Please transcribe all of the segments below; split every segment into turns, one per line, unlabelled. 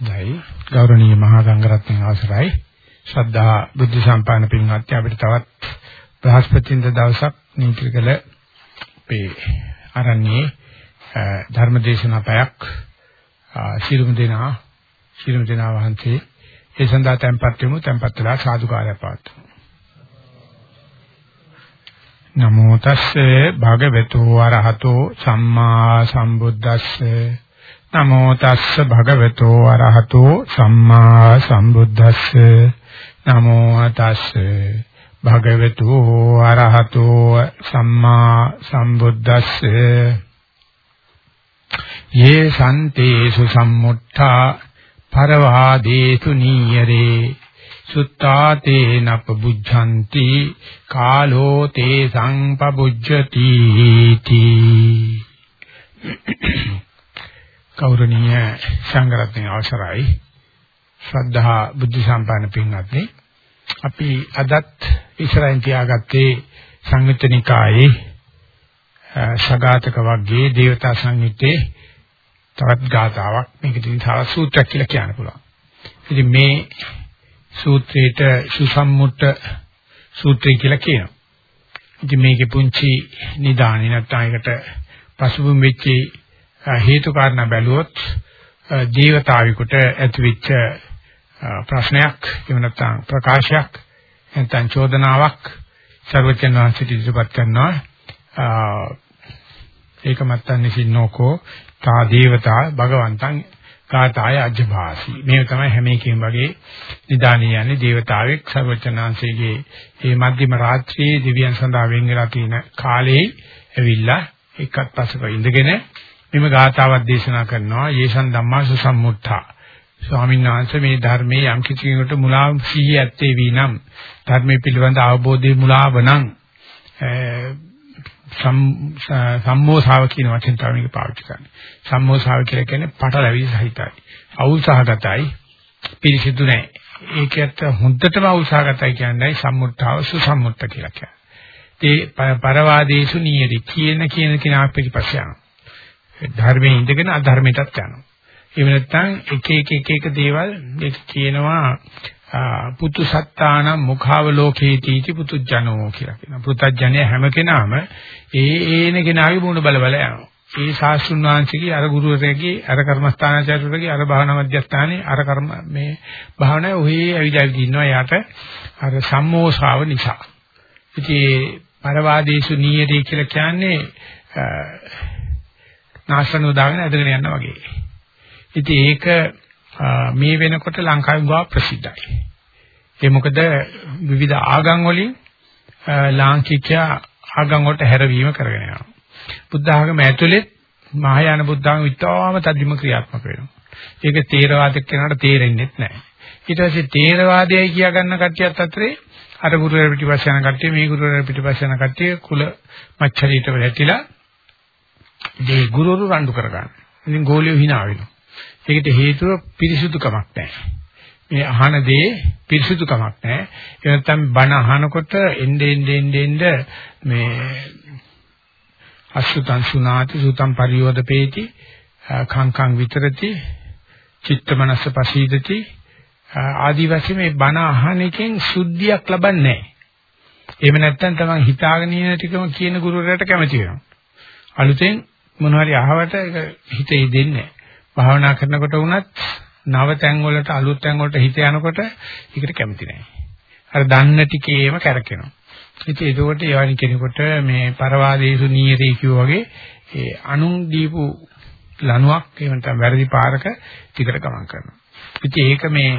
දැයි ගෞරවනීය මහා සංඝරත්නයන් අවසරයි. ශ්‍රද්ධා බුද්ධ සම්පන්න පින්වත්නි අපිට තවත් බ්‍රහස්පතින්ද දවසක් නීතිකල අපේ ආරණ්‍යයේ ධර්මදේශනා පැයක් ශිරුම දෙනා ශිරුම දෙනා වහන්සේ ඒ සඳහා tempත් වෙමු tempත් වෙලා සාදුකාරය පවත්වමු. නමෝ තස්සේ භගවතු වරහතෝ සම්මා සම්බුද්දස්සේ නමෝ තස්ස භගවතෝ අරහතෝ සම්මා සම්බුද්දස්ස. නමෝ තස්ස භගවතු අරහතෝ සම්මා සම්බුද්දස්ස. යේ සන්තේසු සම්මුත්තා පරවාදේසු නීයරේ. සුත්තාතේ නපබුද්ධಂತಿ කාලෝ තේ සංපබුද්ධති. තී ගෞරවනීය සංඝරත්නයේ අවසරයි ශ්‍රද්ධා බුද්ධ සම්පන්න පින්වත්නි අපි අදත් ඉස්සරහින් තියාගත්තේ සංයුත්තනිකායේ සගතක වර්ගයේ දේවතා සංයුත්තේ තවත් ගාතාවක් මේක ඉතින් තව සූත්‍රයක් කියලා කියන්න පුළුවන්. ඉතින් මේ සූත්‍රේට සුසම්මුට සූත්‍රය කියලා කියනවා. ඉතින් මේකේ පුංචි නිදානි නැත්නම් ඒකට පසුබිම් වෙච්චි හේතු කාරණා බැලුවොත් දේවතාවිකට ඇතිවෙච්ච ප්‍රශ්නයක් එහෙම නැත්නම් ප්‍රකාශයක් නැත්නම් චෝදනාවක් සර්වචන් වහන්සේට ඉදිරිපත් කරනවා. ඒක මත්තන් නිසින්නෝකෝ තා දේවතා භගවන්තං කාතාය අජ්ජභාසි. මේ තමයි හැම එකකින් වගේ නිදානිය යන්නේ දේවතාවෙක් සර්වචනාංශයේ මේ මධ්‍යම රාත්‍රියේ දිව්‍යයන් සඳහා වෙන් වෙලා තියෙන කාලේ ඇවිල්ලා එකත් පසක ඉඳගෙන මෙම ගාථාවක් දේශනා කරනවා යේසන් ධම්මා සුසම්මුත්තා ස්වාමීන් වහන්සේ මේ ධර්මයේ යම් කිසි කෙනෙකුට මුලාව සිහි ඇත්තේ වීනම් ධර්මයේ පිළිබඳ අවබෝධයේ මුලාව නම් සම්මෝසාව කියන වචෙන් තමයි මේක පාවිච්චි කරන්නේ. සම්මෝසාව කියලා කියන්නේ පටලැවි සහිතයි. අවුල්සහගතයි. පිරිසිදු නැහැ. ඒකත් හොඳටම අවුල්සහගතයි කියන්නේ සම්මුත්තාව සුසම්මුත්ත කියලා කියන්නේ. ඒ පරවාදේසු නියති කියන කියන කෙනා පිටිපස්ස යනවා. ධර්මයේ ඉඳගෙන අධර්මයටත් යනවා. එහෙම නැත්නම් එක එක එක එක දේවල් ඒක කියනවා පුතු සත්තාන මුඛාවලෝකේති इति පුතුජනෝ කියලා කියනවා. පුතඥය හැම කෙනාම ඒ ඒන කෙනාගේ මුණ බල බල යනවා. ඒ ශාස්ත්‍රුන් වහන්සේගේ අර ගුරුවරයාගේ අර කර්මස්ථානාචාර්යවරයාගේ අර භාවනා මධ්‍යස්ථානයේ අර කර්ම මේ භාවනාවේ ඔහේ ඇවිදවි ඉන්නවා යාට අර සම්මෝසාව නිසා. ඉතින් පරවාදීසු නීයදී කියලා කියන්නේ නාශනෝ දාගෙන ඇදගෙන යනවා වගේ. ඉතින් ඒක මේ වෙනකොට ලංකාවේ ගා ප්‍රසිද්ධයි. ඒ මොකද විවිධ ආගම් වලින් ලාංකිකයා ආගම් වලට හැරවීම කරගෙන යනවා. බුද්ධ ආගම ඇතුළේ මහායාන බුද්ධ ආගම විතරම තදින්ම ක්‍රියාත්මක වෙනවා. ඒක තේරවාදයක් කෙනාට තේරෙන්නේ නැහැ. ඊට පස්සේ තේරවාදයයි කියා ගන්න කට්ටියත් අතරේ අර ගුරුවර පිටිපස්ස යන කට්ටිය මේ ගුරුවර පිටිපස්ස යන කට්ටිය කුල මච්චරීට වැටිලා ඒ ගුරුවරු රණ්ඩු කරගන්න. ඉතින් ගෝලියෝ hina වෙනවා. ඒකට හේතුව පිරිසුදුකමක් නැහැ. මේ අහන දේ පිරිසුදුකමක් නැහැ. ඒ නැත්තම් බණ අහනකොට එnde ende ende ende මේ අසුතං සුනාති සුතං පරියෝදපේති කංකං විතරති චිත්ත මනස පසීදති ආදි වශයෙන් මේ බණ අහන එකෙන් සුද්ධියක් ලබන්නේ නැහැ. එහෙම නැත්නම් තමයි හිතාගෙන ඉන්න ටිකම කියන ගුරුවරයාට කැමති වෙනවා. අලුතෙන් මොනවාරි අහවට ඒක හිතේ දෙන්නේ භාවනා කරනකොට වුණත් නව තැන් වලට අලුත් තැන් වලට හිත යනකොට ඒකට කැමති නැහැ. අර දන්න ටිකේම කරකිනවා. ඉතින් ඒකෝට යවනි කෙනෙකුට මේ පරවාදේසු නීයතේ කියෝ වගේ ඒ අනුන් දීපු ලණුවක් එහෙම නැත්නම් වැරදි පාරක ටිකට ගමන් කරනවා. ඉතින් ඒක මේ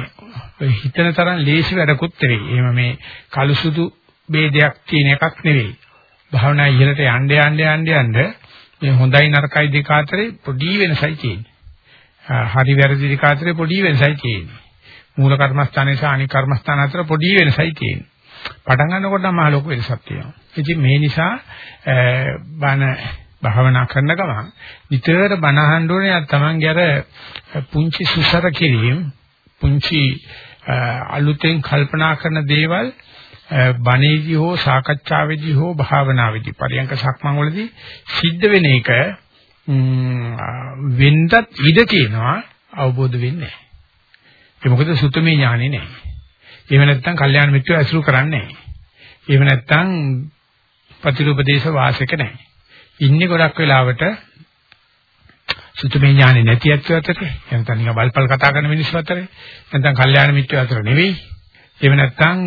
හිතන තරම් ලේසි වැඩකුත් නෙවෙයි. එහෙම මේ කලුසුදු ભેදයක් තියෙන එකක් නෙවෙයි. භාවනා ඉහළට යන්න යන්න යන්න යන්න මේ හොඳයි නරකයි දෙක අතරේ පොඩි වෙනසයි තියෙන්නේ. හරි වැරදි දෙක අතරේ පොඩි වෙනසයි තියෙන්නේ. මූල කර්මස්ථානයේ සහ අනික් කර්මස්ථාන අතර පොඩි වෙනසයි තියෙන්නේ. පටන් ගන්නකොට නම් මහ ලොකු වෙනසක් තියෙනවා. ඉතින් මේ නිසා බණ භාවනා කරන ගමන් නිතර බණ අහන්න ඕනේ තමන්ගේ අර පුංචි සුසර කිරීම පුංචි අලුතෙන් කල්පනා කරන දේවල් බණේදී හෝ සාකච්ඡාවේදී හෝ භාවනාවේදී පරියංක සක්මන් වලදී සිද්ධ වෙන එක වෙන්නත් ඉඩ තියෙනවා අවබෝධ වෙන්නේ ඒ මොකද සුතමේ ඥානෙ නැහැ. එහෙම නැත්නම් කල්යාණ මිත්‍රය ඇසුරු කරන්නේ නැහැ. එහෙම නැත්නම් ප්‍රතිરૂපදේශ වාසයක නැහැ. ඉන්නේ ගොඩක් වෙලාවට සුතමේ ඥානෙ නැති ඇත්තෝ අතරේ නැත්නම් නිකන් වල්පල් කතා කරන මිනිස්සු අතරේ නැත්නම් කල්යාණ මිත්‍රය අතර නෙවෙයි. එහෙම නැත්නම්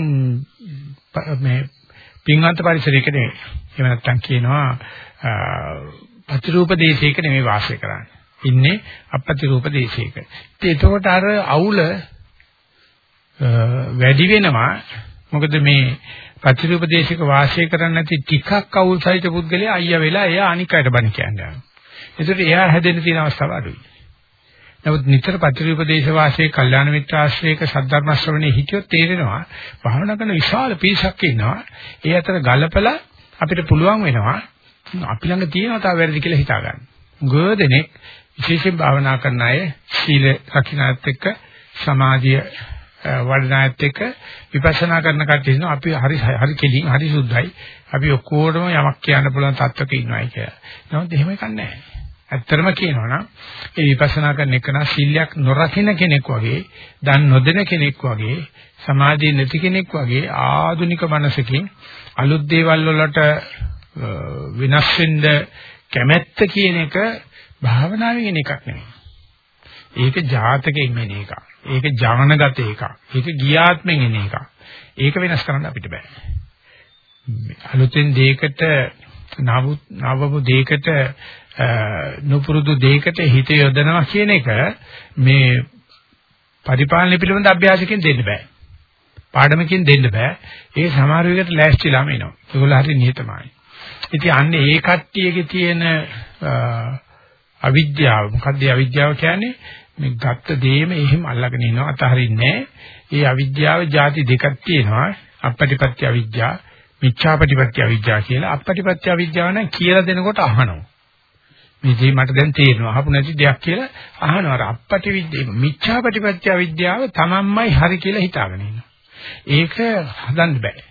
මේ පින්වන්ත පරිසරයක නෙවෙයි. එහෙම නැත්නම් කියනවා ප්‍රතිරූප දේශයක නෙවෙයි වාසය කරන්නේ. ඉන්නේ අප්‍රතිරූප දේශයක. ඉතින් එතකොට අර අවුල වැඩි වෙනවා. මොකද මේ ප්‍රතිරූප දේශයක වාසය කරන්නේ නැති ටිකක් අවුල් සහිත පුද්ගලයා අයියා වෙලා එයා අනික් අයට බණ කියන්නේ. ඒකට එයා හැදෙන්න තියෙන අවස්ථාව අඩුයි. නමුත් නිතර පත්‍රිපදේශ වාසයේ කල්යාණ මිත්‍ර ආශ්‍රයක සද්ධර්ම ශ්‍රවණේ හිටියොත් තේරෙනවා භාවනා කරන විශාල පිරිසක් ඉන්නවා. ඒ අතර ගලපලා අපිට පුළුවන් වෙනවා අපි ළඟ තියෙනවා තව වැරදි කියලා හිතා ගන්න. ගොඩනෙක් විශේෂයෙන් භාවනා කරන අය සීල රකින්නත් එක්ක සමාධිය වඩනායත් එක්ක විපස්සනා කරන කට්ටිය ඉන්නවා අපි හරි හරි කෙලින් හරි සුද්ධයි අපි ඔක්කොටම යමක් කියන්න පුළුවන් තත්ත්වක ඉන්නවයි කියලා. නමුත් එහෙම එකක් නැහැ. ඇත්තටම කියනවා නම් ඒ විපස්සනා කරන එක නම් සීලයක් නොරකින්න කෙනෙක් වගේ, දන් නොදෙන කෙනෙක් වගේ, සමාධිය නැති කෙනෙක් වගේ ආධුනික මනසකින් අලුත් දේවල් වලට විනාශ වෙන්න කැමැත්ත කියන එක භාවනාවෙන් එන එකක් නෙමෙයි. ඒක ජාතකයෙන් එන එකක්. ඒක ඥානගත එකක්. ඒක ගියාත්මෙන් එන එකක්. ඒක වෙනස් කරන්න අපිට බෑ. අලුතෙන් දෙයකට නවු නවමු දෙයකට නුපුරුදු දෙයකට හිත යොදනවා කියන එක මේ පරිපාලනය පිළිබඳ අභ්‍යාසකින් දෙන්න බෑ. පාඩමකින් දෙන්න බෑ. ඒ සමහර වෙලකට ලෑස්තිලාම එනවා. ඒගොල්ලෝ හරි නිහතමානයි. ඉතින් අන්න ඒ කට්ටියගේ තියෙන අවිද්‍යාව මොකද්ද අවිද්‍යාව කියන්නේ? මේ ගත්ත දේම එහෙම අල්ලගෙන ඉනවා අතහරින්නේ ඒ අවිද්‍යාව ಜಾති දෙකක් තියෙනවා. අපපටිපත්‍ය අවිද්‍යාව, මිච්ඡාපටිපත්‍ය අවිද්‍යාව කියලා. අපපටිපත්‍ය අවිද්‍යාව නම් කියලා දෙනකොට අහනවා. මේ දේ මට දැන් තේරෙනවා. අහපු නැති දෙයක් කියලා අහනවා. අර අපපටි විද්‍යාව, මිච්ඡාපටිපත්‍ය අවිද්‍යාව තමන්මයි හරි කියලා හිතාගෙන ඉන්නවා. ඒක හදන්න බෑ.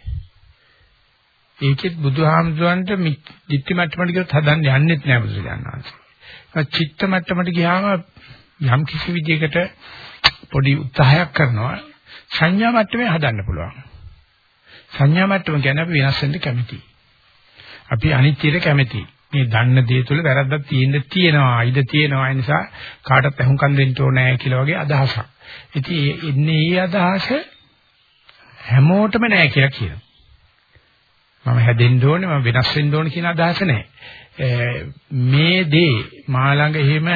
ඒකෙත් බුදුහාමුදුරන්ට ditthi මට්ටමට ගියොත් හදන්න යන්නෙත් නෑ බුදුරජාණන් වහන්සේ. චිත්ත මට්ටමට ගියාම යම් කිසි විදිහකට පොඩි උත්සාහයක් කරනවා සංඥා මට්ටමේ හදන්න පුළුවන්. සංඥා මට්ටම කියන්නේ අපි වෙනස් වෙන්න කැමතියි. අපි අනිත්‍යයට කැමතියි. මේ දන්න දේ තුළ වැරද්දක් තියෙන්න තියෙනවා. ඉඩ තියෙනවා. ඒ නිසා කාටවත් අහුම්කම් දෙන්න ඕනේ කියලා වගේ අදහසක්. ඉතින් එන්නේ මේ අදහස හැමෝටම නෑ කියලා කියනවා. මම හැදෙන්න ඕනේ මම වෙනස් වෙන්න ඕනේ කියන අදහස නැහැ. මේ දේ මා ළඟ එහෙම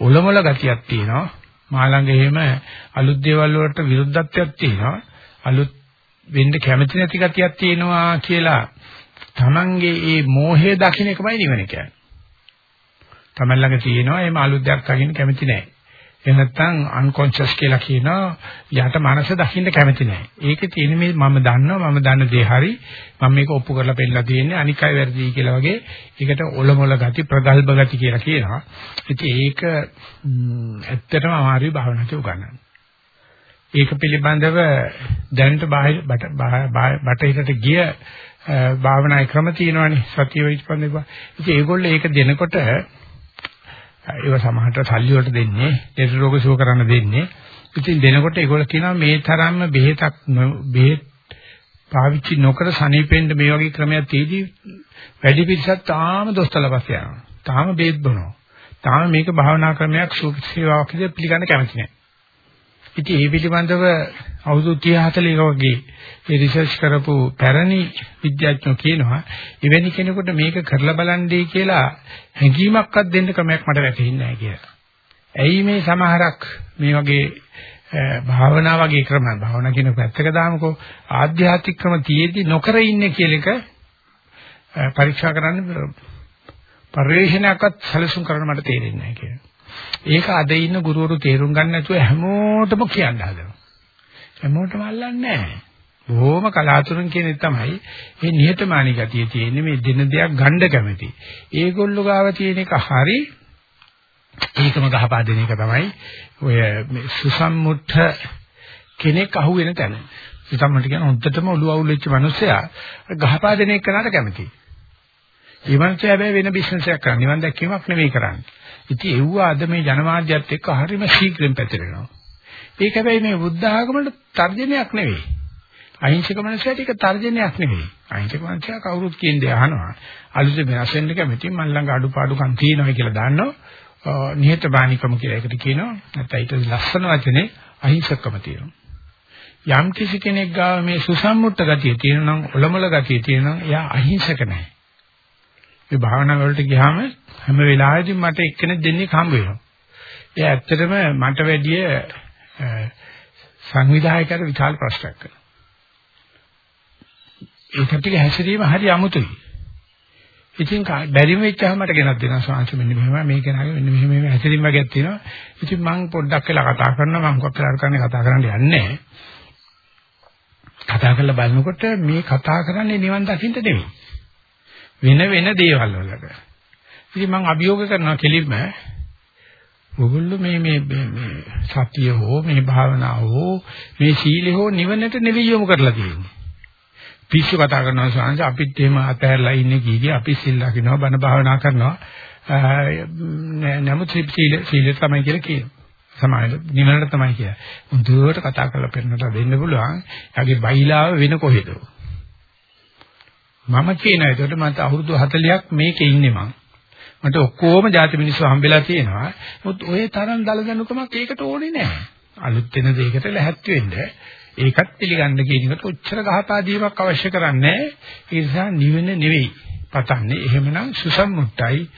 ඔලොමල ගතියක් තියෙනවා. මා ළඟ එහෙම අලුත් දේවල් වලට විරුද්ධත්වයක් තියෙනවා. අලුත් වෙන්න කැමති නැති ගතියක් තියෙනවා කියලා Tamange ඒ මෝහය දකින්න එකමයි නිවන කියන්නේ. Taman ළඟ තියෙනවා එහෙම අලුත් දෙයක් අගින්න කැමති නැහැ. එහෙම නැත්නම් unconscious කියලා කියනවා යට මනස දකින්න කැමති නැහැ. ඒකේ තියෙන මේ මම දන්නවා මම දන්න දේ හරි මම මේක ඔප්පු කරලා පෙන්නලා තියෙන්නේ අනික් අය වැරදි කියලා වගේ ඒකට ඔලොමොල ගති ප්‍රගල්භ ගති කියලා කියනවා. ඉතින් ඒක ඇත්තටම අමාරුයි භාවනාවට උගන්නන්න. ඒක පිළිබඳව දැනට බාහිර බටහිරට ගිය භාවනා ක්‍රම තියෙනවානේ සතිය විස්පන්දේ. ඉතින් ඒගොල්ලෝ ඒක දෙනකොට ඒව සමහරට සල්ලි වලට දෙන්නේ, ලෙඩ රෝග සුව කරන්න දෙන්නේ. ඉතින් දෙනකොට ඒගොල්ලෝ කියනවා මේ තරම්ම බෙහෙතක් බෙහෙත් පාවිච්චි නොකර සනීපෙන්න මේ වගේ ක්‍රමයක් තියදී වැඩි පිරිසක් තාම දොස්තරලපස් යනවා. තාම බෙහෙත් බොනවා. තාම මේක භාවනා ක්‍රමයක් සුඛසේවාවක් විදිහට පිළිගන්න කැමති නැහැ. ඉතින් ඒ පිළිබඳව අවුරුදු 30 40 වගේ ඒ රිසර්ච් කරපු පැරණි විද්‍යාඥයෝ කියනවා එවැනි කෙනෙකුට මේක කරලා බලන්නේ කියලා හැඟීමක්වත් දෙන්න ක්‍රමයක් මට වැටහෙන්නේ නැහැ කියලා. ඇයි මේ සමහරක් මේ වගේ භාවනා වගේ ක්‍රම භාවනා කියන පැත්තක දාමුකෝ ආධ්‍යාත්මික ක්‍රම තියේදී නොකර ඉන්නේ කියන එක පරීක්ෂා කරන්න පරිශ්‍රණයක්වත් සැලසුම් කරන්න මට තේරෙන්නේ නැහැ කියලා. ඒක අද ඉන්න ගුරුවරු තේරුම් ගන්න නැතුව හැමෝටම කියන්න හදනවා. හැමෝටම අල්ලන්නේ නැහැ. බොහොම කලාතුරකින් කියන්නේ තමයි මේ නිහතමානී ගතිය තියෙන්නේ මේ දින දෙයක් ගන්න කැමති. ඒගොල්ලෝ ගාව තියෙන එක හරි ඒකම ගහපා දෙන එක තමයි ඔය සුසම්මුත්ත කෙනෙක් අහුවෙන තැන. සුසම්මුත්ත කියන හොද්දටම ඔළුව අවුල් වෙච්ච මිනිස්සයා ගහපා දෙන එක කරාට කැමතියි. ඒ මිනිස්සයා හැබැයි වෙන බිස්නස් එකක් කරන්නේ. නිවන් දැක්වීමක් නෙවෙයි කරන්නේ. ඉතින් ඒව අද මේ ජනමාධ්‍යත් එක්ක හරිම ශීඝ්‍රයෙන් පැතිරෙනවා. ඒක හැබැයි මේ බුද්ධ ආගමට තර්ජනයක් නෙවෙයි. අහිංසක මනසට ඒක තර්ජනයක් නෙවෙයි. අහිංසක මනසයා කවුරුත් කියන දේ අහනවා. අලුතෙන් වෙනස් වෙන්න කැමති මන් ළඟ අඩුපාඩුකම් තියෙනවා කියලා දන්නවා. නිහතමානීකම කියලා ඒකට කියනවා. නැත්නම් ඊට ලස්සන වචනේ අහිංසකකම තියෙනවා. යම් කිසි කෙනෙක් ගාව මේ සුසම්මුත්ත ගතිය තියෙනවා නම් ඔලමුල ගතිය තියෙනවා නම් එයා අහිංසක නැහැ. මේ භාවනා වලට ගියාම හැම වෙලාවෙදිම මට එක්කෙනෙක් දෙන්නෙක් හම්බ වෙනවා. ඒ ඇත්තටම මට වැඩිය සංවිධායකයට විශාල ප්‍රශ්නයක් කරනවා. ඒ කටික හැසිරීම හරි අමුතුයි. ඉතින් බැරිම වෙච්චාම මට ගෙනත් දෙනවා ස්වාංශ මෙන්න මෙහෙම මේ කෙනාගේ මෙන්න මෙහෙම මෙහෙම හැසිරීම වගේක් තියෙනවා. ඉතින් මම පොඩ්ඩක් වෙලා කතා කරනවා මම මොකක් කරලා කරන්නේ කතා කරන්න යන්නේ කතා කරලා බලනකොට මේ කතා කරන්නේ නිවන් දකින්න නෙවෙයි. වෙන වෙන දේවල් වලට. ඉතින් මම අභියෝග කරනවා කෙලින්ම ඔගොල්ලෝ මේ මේ මේ සතිය හෝ මේ භාවනාව හෝ මේ සීලය හෝ නිවනට නෙවෙයි යොමු කරලා තියෙන්නේ. පිස්සු කතා කරනවා සංස අපිත් එහෙම අතහැරලා ඉන්නේ කීකී? අපි සිල් ලකිනවා බණ භාවනා කරනවා. නමුත් සීල සීල තමයි කියලා කියනවා. සමායල නිවනට තමයි කියලා. මුදුවට කතා කරලා පෙන්නට දෙන්න පුළුවන්. එයාගේ බයිලාව වෙන කොහෙද? මම කියන එතකොට මට අවුරුදු 40ක් මේකේ ඉන්නේ මං. මට ඔක්කොම ಜಾති මිනිස්සු හම්බෙලා තියෙනවා. මොකද ඔය තරම් දලදනුකමක් ඒකට ඕනේ නැහැ අලුත් වෙන දෙයකට ලැහැත් වෙන්න. ඒකත් පිළිගන්න කියන එකට ඔච්චර ගහපා දීමක් අවශ්‍ය කරන්නේ ඒ නිසා නිවෙන නෙවෙයි පතන්නේ. එහෙමනම් සුසම්මුට්ටයි.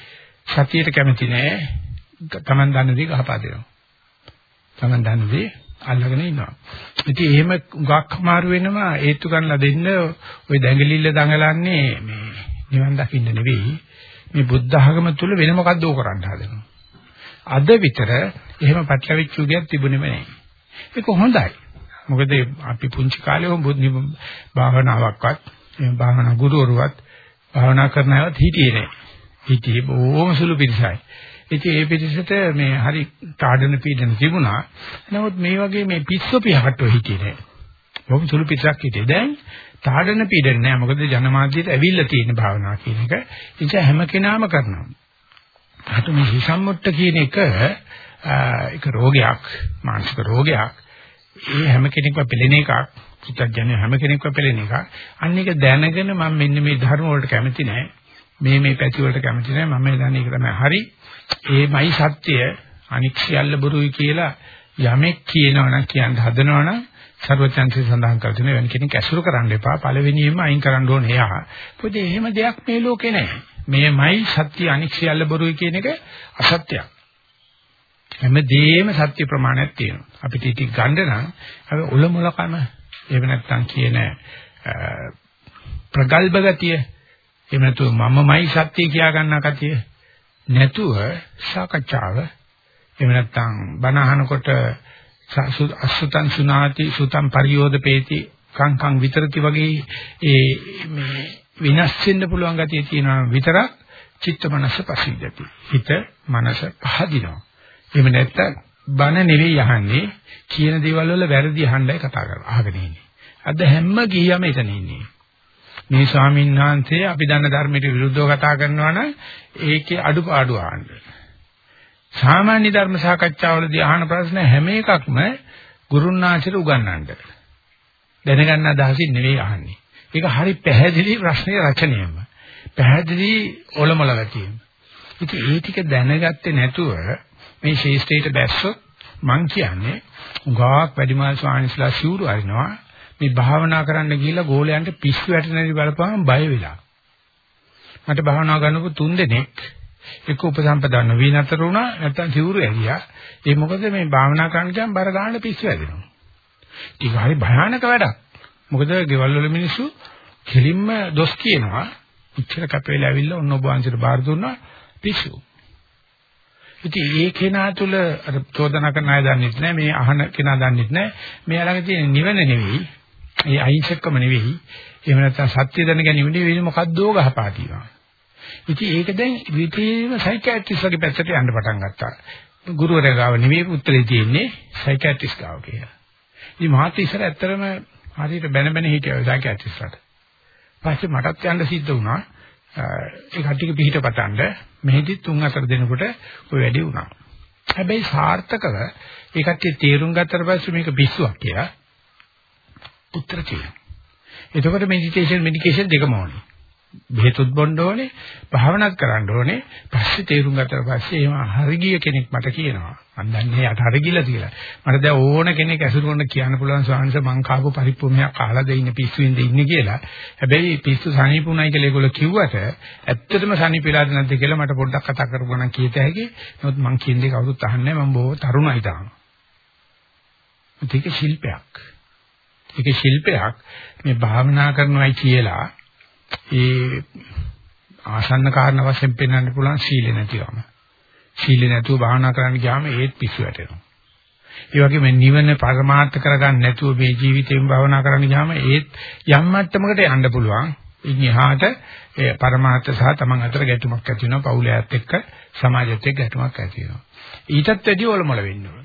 සතියට කැමති නෑ. Taman දන්න දේ ගහපා දෙනවා. Taman දන්න දේ අල්ලගෙන ඉන්නවා ඉතින් එහෙම උගක් මාරු වෙනවා හේතු ගන්නලා දෙන්න ওই දැඟලිල්ල දඟලන්නේ මේ නිවන් දකින්න නෙවෙයි. මේ බුද්ධ ආගම තුල වෙන මොකද්ද ඕක කරන්න හදනවා? අද විතර එහෙම පැටලවිච්ච උගයක් තිබුණේම නැහැ ඒක හොඳයි. මොකද අපි පුංචි කාලේ වුණ භාවනාවක්වත් එහෙම භාවනා ගුරුවරුවත් භාවනා කරන අයවත් හිටියේ නෑ. හිටියේ බොහොම සුළු පිරිසයි. ඉතින් ඒ පිරිසට මේ හරි කාඩන පීඩන තිබුණා. නමුත් මේ වගේ මේ පිස්සු පිහට්ටෝ හිටියේ නෑ. බොහොම සුළු පිරිසක් හිටියේ. දැන් තාඩන පීඩන නෑ. මොකද ජනමාධ්‍යයට ඇවිල්ලා තියෙන භාවනාව කියන එක. ඒක හැම කෙනාම කරනවා. අහතු මේ හිසම්මුට්ට කියන එක ඒක රෝගයක් මානසික රෝගයක් ඒ හැම කෙනෙක්ම පෙළෙන එකක් පුත්තජන හැම කෙනෙක්ම පෙළෙන එකක් අන්න ඒක දැනගෙන මම මෙන්න මේ ධර්ම වලට කැමති නැහැ මේ මේ පැති වලට කැමති නැහැ මම දන්නේ ඒක තමයි හරි ඒමයි සත්‍ය අනික් සියල්ල බොරුයි කියලා යමෙක් කියනවනම් කියන්න හදනවනම් සර්වචන්සේ සඳහන් කර තියෙන වෙන කෙනෙක් ඇසුරු කරන්න එපා පළවෙනියෙන්ම අයින් කරන්න ඕනේ එයා. මොකද එහෙම දෙයක් මේ ලෝකේ නැහැ. මේමයි සත්‍ය අනික් සියල්ල බොරුයි කියන එක අසත්‍යයක්. හැමදේම සත්‍ය ප්‍රමාණයක් තියෙනවා. අපිට ඉති ගන්න නම් අපි ඔලොමලකම එහෙම නැත්නම් කියන ප්‍රගල්භ ගතිය එහෙම නැතුව මමමයි සත්‍ය කියා ගන්න කතිය නැතුව සාකච්ඡාව එහෙම නැත්නම් බණ අහනකොට අසුතං සුනාති සුතං පරියෝදපේති කංකං විතරති වගේ ඒ මේ විනාශ වෙන්න පුළුවන් ගතිය තියෙනවා විතරක් චිත්ත මනස පසිද්දති හිත මනස පහදිනවා එහෙම නැත්නම් බන නෙවෙයි අහන්නේ කියන දේවල් වල වැරදි අහන්නයි කතා කරන්නේ අහගෙන ඉන්නේ. අද හැම ගියම එතන ඉන්නේ. මේ ස්වාමීන් වහන්සේ අපි දන්න ධර්මයට විරුද්ධව කතා කරනවා නම් ඒකේ අඩුපාඩු අහන්න. සාමාන්‍ය ධර්ම සාකච්ඡාවලදී අහන ප්‍රශ්න හැම එකක්ම ගුරුන්නාචර උගන්වන්නට. දැනගන්න අදහසින් නෙවෙයි අහන්නේ. ඒක හරි පැහැදිලි ප්‍රශ්නේ රචනයම. පැහැදිලි ඔලොමල ගැතියෙම. ඉතින් ඒ ටික දැනගත්තේ නැතුව මේ ශේෂ්ඨයට බැස්සොත් මං කියන්නේ උගාවක් වැඩිමහල් ස්වාමීන්ස්ලා සිවුරු අරිනවා මේ භාවනා කරන්න ගිහිල්ලා ගෝලයන්ට පිස්සු වැටෙනදි බලපුවම බය වෙලා. මට භාවනා කරනකො තුන් දෙනෙක් එක්ක උපසම්පදා නොවී නතර වුණා නැත්තම් සිවුරු ඇරියා ඒ මොකද මේ භාවනා කරන්න ගියාම බර ගන්න පිස්සු වැදෙනවා. ඒක හරි භයානක වැඩක්. මොකද ගෙවල් වල මිනිස්සු කෙලින්ම දොස් කියනවා. ඉච්ඡර කපේලා ඇවිල්ලා ඔන්න ඔබ වංශයට බාර දුන්නා පිස්සු. ඉතින් ඒ කෙනා තුල අර චෝදනා කරන අය දන්නේ නැහැ මේ අහන කෙනා දන්නේ නැහැ මේ ළඟ තියෙන නිවන නෙවෙයි. ඒ අහිංසකම නෙවෙයි. එහෙම නැත්නම් සත්‍ය දැන ගැනීම නෙවෙයි. මොකද්දෝ ගහපාතිනවා ඉතින් ඒක දැන් විපේම සයිකියාට්‍රිස් වගේ පැත්තට යන්න පටන් ගත්තා. ගුරුවරයා ගාව නෙවෙයි උත්තරේ තියෙන්නේ සයිකියාට්‍රිස් ගාව කියලා. ඉතින් මහත් ඉස්සර ඇත්තරම හරියට බැන බැන හිටියා සයිකියාට්‍රිස්ලාට පස්සේ මටත් යන්න සිද්ධ වුණා. ඒ කට්ටියක පිහිට පතන්න මෙහෙදි තුන් හතර දිනකට ඔය වැඩි වුණා. හැබැයි සාර්ථකව ඒකට තේරුම් ගත්තට පස්සේ මේක පිස්සුවක් කියලා උත්තර තියෙනවා. එතකොට මෙඩිටේෂන් මෙඩිකේෂන් දෙකම ඕනේ. බෙහෙතුත් බොන්න ඕනේ, භාවනාත් කරන්න ඕනේ. පස්සේ තේරුම් ගත්තට පස්සේ එහෙම හරිගිය කෙනෙක් මට කියනවා. මම දන්නේ යට හරිගිලා කියලා. මට දැන් ඕන කෙනෙක් ඇසුරු කරන කියන්න පුළුවන් ස්වාමීන් වහන්සේ මං කාපු පරිප්පුමයක් කාලා දෙ ඉන්න පිස්සුවෙන්ද ඉන්නේ කියලා. හැබැයි පිස්සු සනීපුණයි කියලා ඒගොල්ලෝ කිව්වට ඇත්තටම සනීපෙලාද නැද්ද කියලා මට පොඩ්ඩක් කතා කරපුවා නම් කීත හැකි. නමුත් මං කියන දේ කවුරුත් අහන්නේ නැහැ. මම බොහෝ තරුණයි තාම. ඒක ශිල්පයක්. ඒක ශිල්පයක් මේ භාවනා කරනවායි කියලා ඒ ආසන්න කාරණා වශයෙන් පෙන්වන්න පුළුවන් සීල නැතිවම. සීල නැතුව භාවනා කරන්න ගියාම ඒත් පිස්සු වැටෙනවා. ඒ වගේම නිවන පරමාර්ථ කරගන්න නැතුව මේ ජීවිතේම භාවනා කරන්න ගියාම ඒත් යම් මට්ටමකට යන්න පුළුවන්. ඉන් එහාට ඒ පරමාර්ථ සහ තමන් අතර ගැටුමක් ඇති වෙනවා. පවුලයත් එක්ක සමාජයත් එක්ක ගැටුමක් ඇති වෙනවා. ඊටත් වැඩි ඔලොමල වෙන්න ඕන.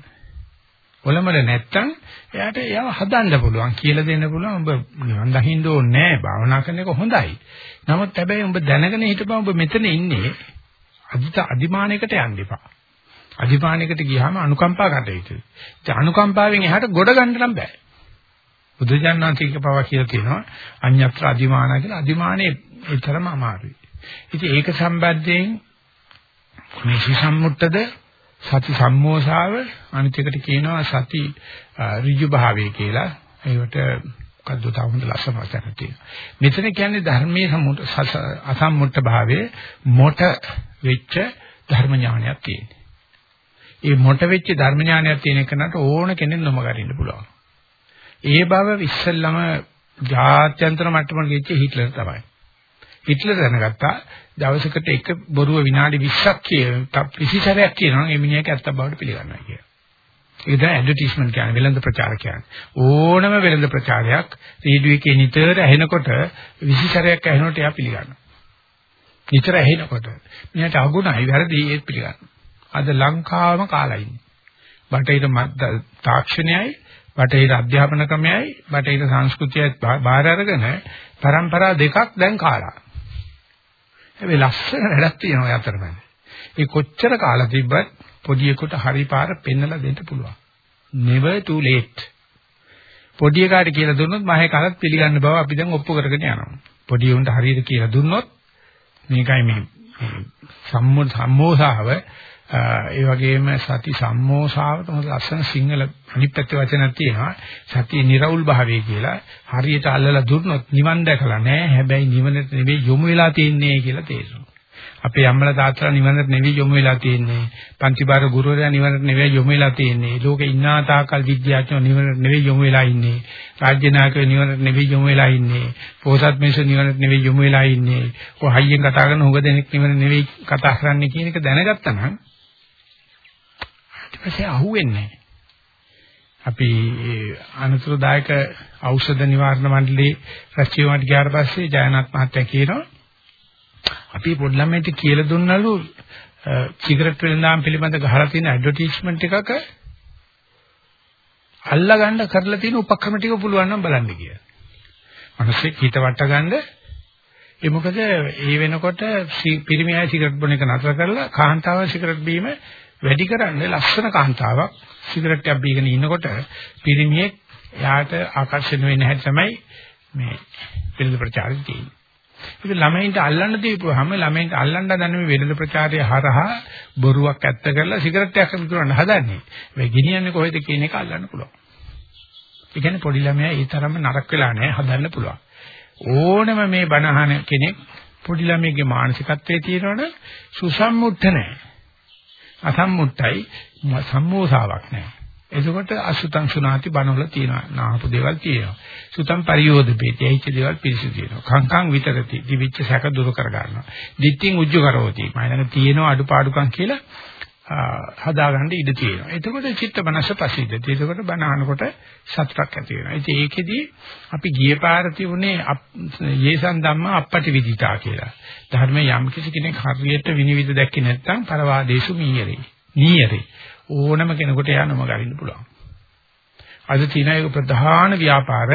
ඔලොමල නැත්තම් එයාට එයාව හදන්න පුළුවන් කියලා දෙන්න පුළුවන්. ඔබ නිවන් දකින්න ඕනේ නැහැ. භාවනා කරන එක හොඳයි. නමුත් හැබැයි ඔබ දැනගෙන හිටපන් ඔබ මෙතන ඉන්නේ අදිත අදිමානයකට යන්න එපා. අදිමානයකට ගියාම අනුකම්පා කටයුතුයි. ඒ අනුකම්පාවෙන් එහාට ගොඩ ගන්න නම් බෑ. බුදුජානනාතික පවා කියලා තියෙනවා අඤ්ඤත්‍ර අදිමාන කියලා අදිමානේ ඒ තරම අමාරුයි. ඉතින් ඒක සම්බන්ධයෙන් මේ සම්මුත්තද සති සම්මෝසාව අනිත් එකට කියනවා සති ඍජු භාවය කියලා. ඒකට මොකද්ද තව හොඳ ලස්සන වචනක් තියෙනවා. මෙතන කියන්නේ ධර්මයේ අසම්මුත්ත භාවයේ මොට වෙච්ච ධර්ම ඥානයක් තියෙනවා. ඒ මොට වෙච්ච ධර්ම ඥානයක් තියෙන කෙනාට ඕන කෙනෙක් නොමගරින්න පුළුවන්. ඒ බව ඉස්සෙල්ලම ජාත්‍යන්තර මට්ටමට ගිච්ච හිට්ලර් තමයි. හිට්ලර් දැනගත්තා දවසකට එක බොරුව විනාඩි 20ක් කියන 20 කියනවා ඒ මිනිහාගේ ඇත්ත බවට පිළිගන්නවා කියලා. ඒක තමයි ඇඩ්වර්ටයිස්මන්ට් කියන්නේ වෙළඳ ප්‍රචාර කියන්නේ. ඕනම වෙළඳ ප්‍රචාරයක් රේඩියෝ එකේ නිතර ඇහෙනකොට 20 සැරයක් ඇහෙනකොට එයා පිළිගන්නවා. නිතර ඇහෙනකොට මෙයාට අගුණයි වැරදි ඒත් පිළිගන්නවා. අද ලංකාවම කාලා ඉන්නේ. බටහිර තාක්ෂණයයි බටහිර අධ්‍යාපන ක්‍රමයයි බටහිර සංස්කෘතියයි බාහිර අරගෙන પરම්පරා දෙකක් දැන් කාලා. හැබැයි ලස්සන වැඩක් තියෙනවා අතරමැද. ඒ කොච්චර කාලා තිබ්බත් පොඩියෙකුට හරි පාර පෙන්වලා දෙන්න පුළුවන්. never too late. පොඩි එකාට කියලා දුන්නොත් මහේ කරත් පිළිගන්න බව අපි දැන් ඔප්පු කරගෙන යනවා. පොඩි උන්ට හරියට කියලා දුන්නොත් මේකයි මේ සම්මෝසාව ඒ වගේම සති සම්මෝසාවට මොකද ලස්සන සිංහල අනිත් පැත්තේ වචනක් තියෙනවා. සතිය නිර්වුල් භාවය කියලා. හරියට අල්ලලා දුන්නොත් නිවන් දැකලා නැහැ. හැබැයි නිවනට නෙවෙයි යොමු වෙලා තියෙන්නේ කියලා තේරෙනවා. අපේ අම්මලා තාත්තලා නිවනට නෙවෙයි යොමු වෙලා තියෙන්නේ. පන්තිබාර ගුරුවරයා නිවනට නෙවෙයි යොමු වෙලා තියෙන්නේ. ලෝකේ ඉන්නා තාකල් විද්‍යාඥයෝ නිවනට නෙවෙයි යොමු වෙලා ඉන්නේ. රාජ්‍ය නායකයෝ නිවනට නෙවෙයි යොමු වෙලා ඉන්නේ. පොහොසත් මිනිස්සු නිවනට නෙවෙයි යොමු වෙලා ඉන්නේ. ඔය හයියෙන් කතා කරන හොඟ දෙනෙක් නිවන නෙවෙයි කතා කරන්නේ කියන එක දැනගත්තා නම් ඊට පස්සේ අහුවෙන්නේ අපි අනුතරදායක ඖෂධ නිවාරණ මණ්ඩලයේ රැස්වීමට ගියාට පස්සේ ජයනාත් මහත්තයා කියනවා අපි පොඩි ළමයින්ට කියලා දුන්නලු සිගරට් වෙනදාම් පිළිබඳ ගහලා තියෙන ඇඩ්වර්ටයිස්මන්ට් එකක අල්ලා ගන්න කරලා තියෙන උපක්‍රම ටික පුළුවන් නම් බලන්න කියලා. මිනිස්සෙක් හිත වට ගන්න ඒ මොකද ඒ වෙනකොට පිරිමි අය සිගරට් බොන එක නතර කරලා කාන්තාව සිගරට් බීම වැඩි කරන්නේ ලස්සන කාන්තාවක් සිගරට් එකක් බීගෙන ඉන්නකොට පිරිමියෙක් එයාට ආකර්ෂණය වෙන්න හැටි තමයි මේ පිළිද ප්‍රචාරය තියෙන්නේ. ඒක ළමයින්ට අල්ලන්න දීපුවාම ළමයින්ට අල්ලන්න දන්න මේ වෙළඳ ප්‍රචාරය හරහා බොරුවක් ඇත්ත කරලා සිගරට් එකක් විකුණන්න හදන්නේ. මේ ගෙනියන්නේ කොහෙද කියන එක අල්ලන්න පුළුවන්. ඒ කියන්නේ පොඩි ළමයා ඒ තරම්ම නරක වෙලා නැහැ හදන්න පුළුවන්. ඕනම මේ බණහන කෙනෙක් පොඩි ළමයිගේ මානසිකත්වයේ තියෙනවනේ සුසම්මුත්ත නැහැ. අසම්මුත්තයි සම්මෝසාවක් නැහැ. එතකොට අසුතං සුනාති බණවල තියෙනවා. නාහපු දේවල් තියෙනවා. සුතං පරියෝධපේති. ඇහිච්ච දේවල් පිරිසිදු තියෙනවා. කංකං විතරති. දිවිච්ච සැක දුරු කර ගන්නවා. දිට්ඨින් උජ්ජ කරෝති. මම තියෙනවා අඩුපාඩුකම් කියලා හදාගන්න ඉඩ තියෙනවා. එතකොට චිත්ත මනස පසිද්දති. එතකොට බණ අහනකොට සතුටක් ඇති වෙනවා. ඉතින් ඒකෙදි අපි ගිය පාර තිබුණේ යේසන් ධම්මා අපපටි විදිතා කියලා. ධර්මයේ යම් කිසි කෙනෙක් හරියට විනිවිද දැක්කේ නැත්නම් පරවාදේශු මීයරේ. නීයරේ. ඕනම කෙනෙකුට එයා නම ගරින්න පුළුවන්. අද තියෙන එක ප්‍රධාන ව්‍යාපාර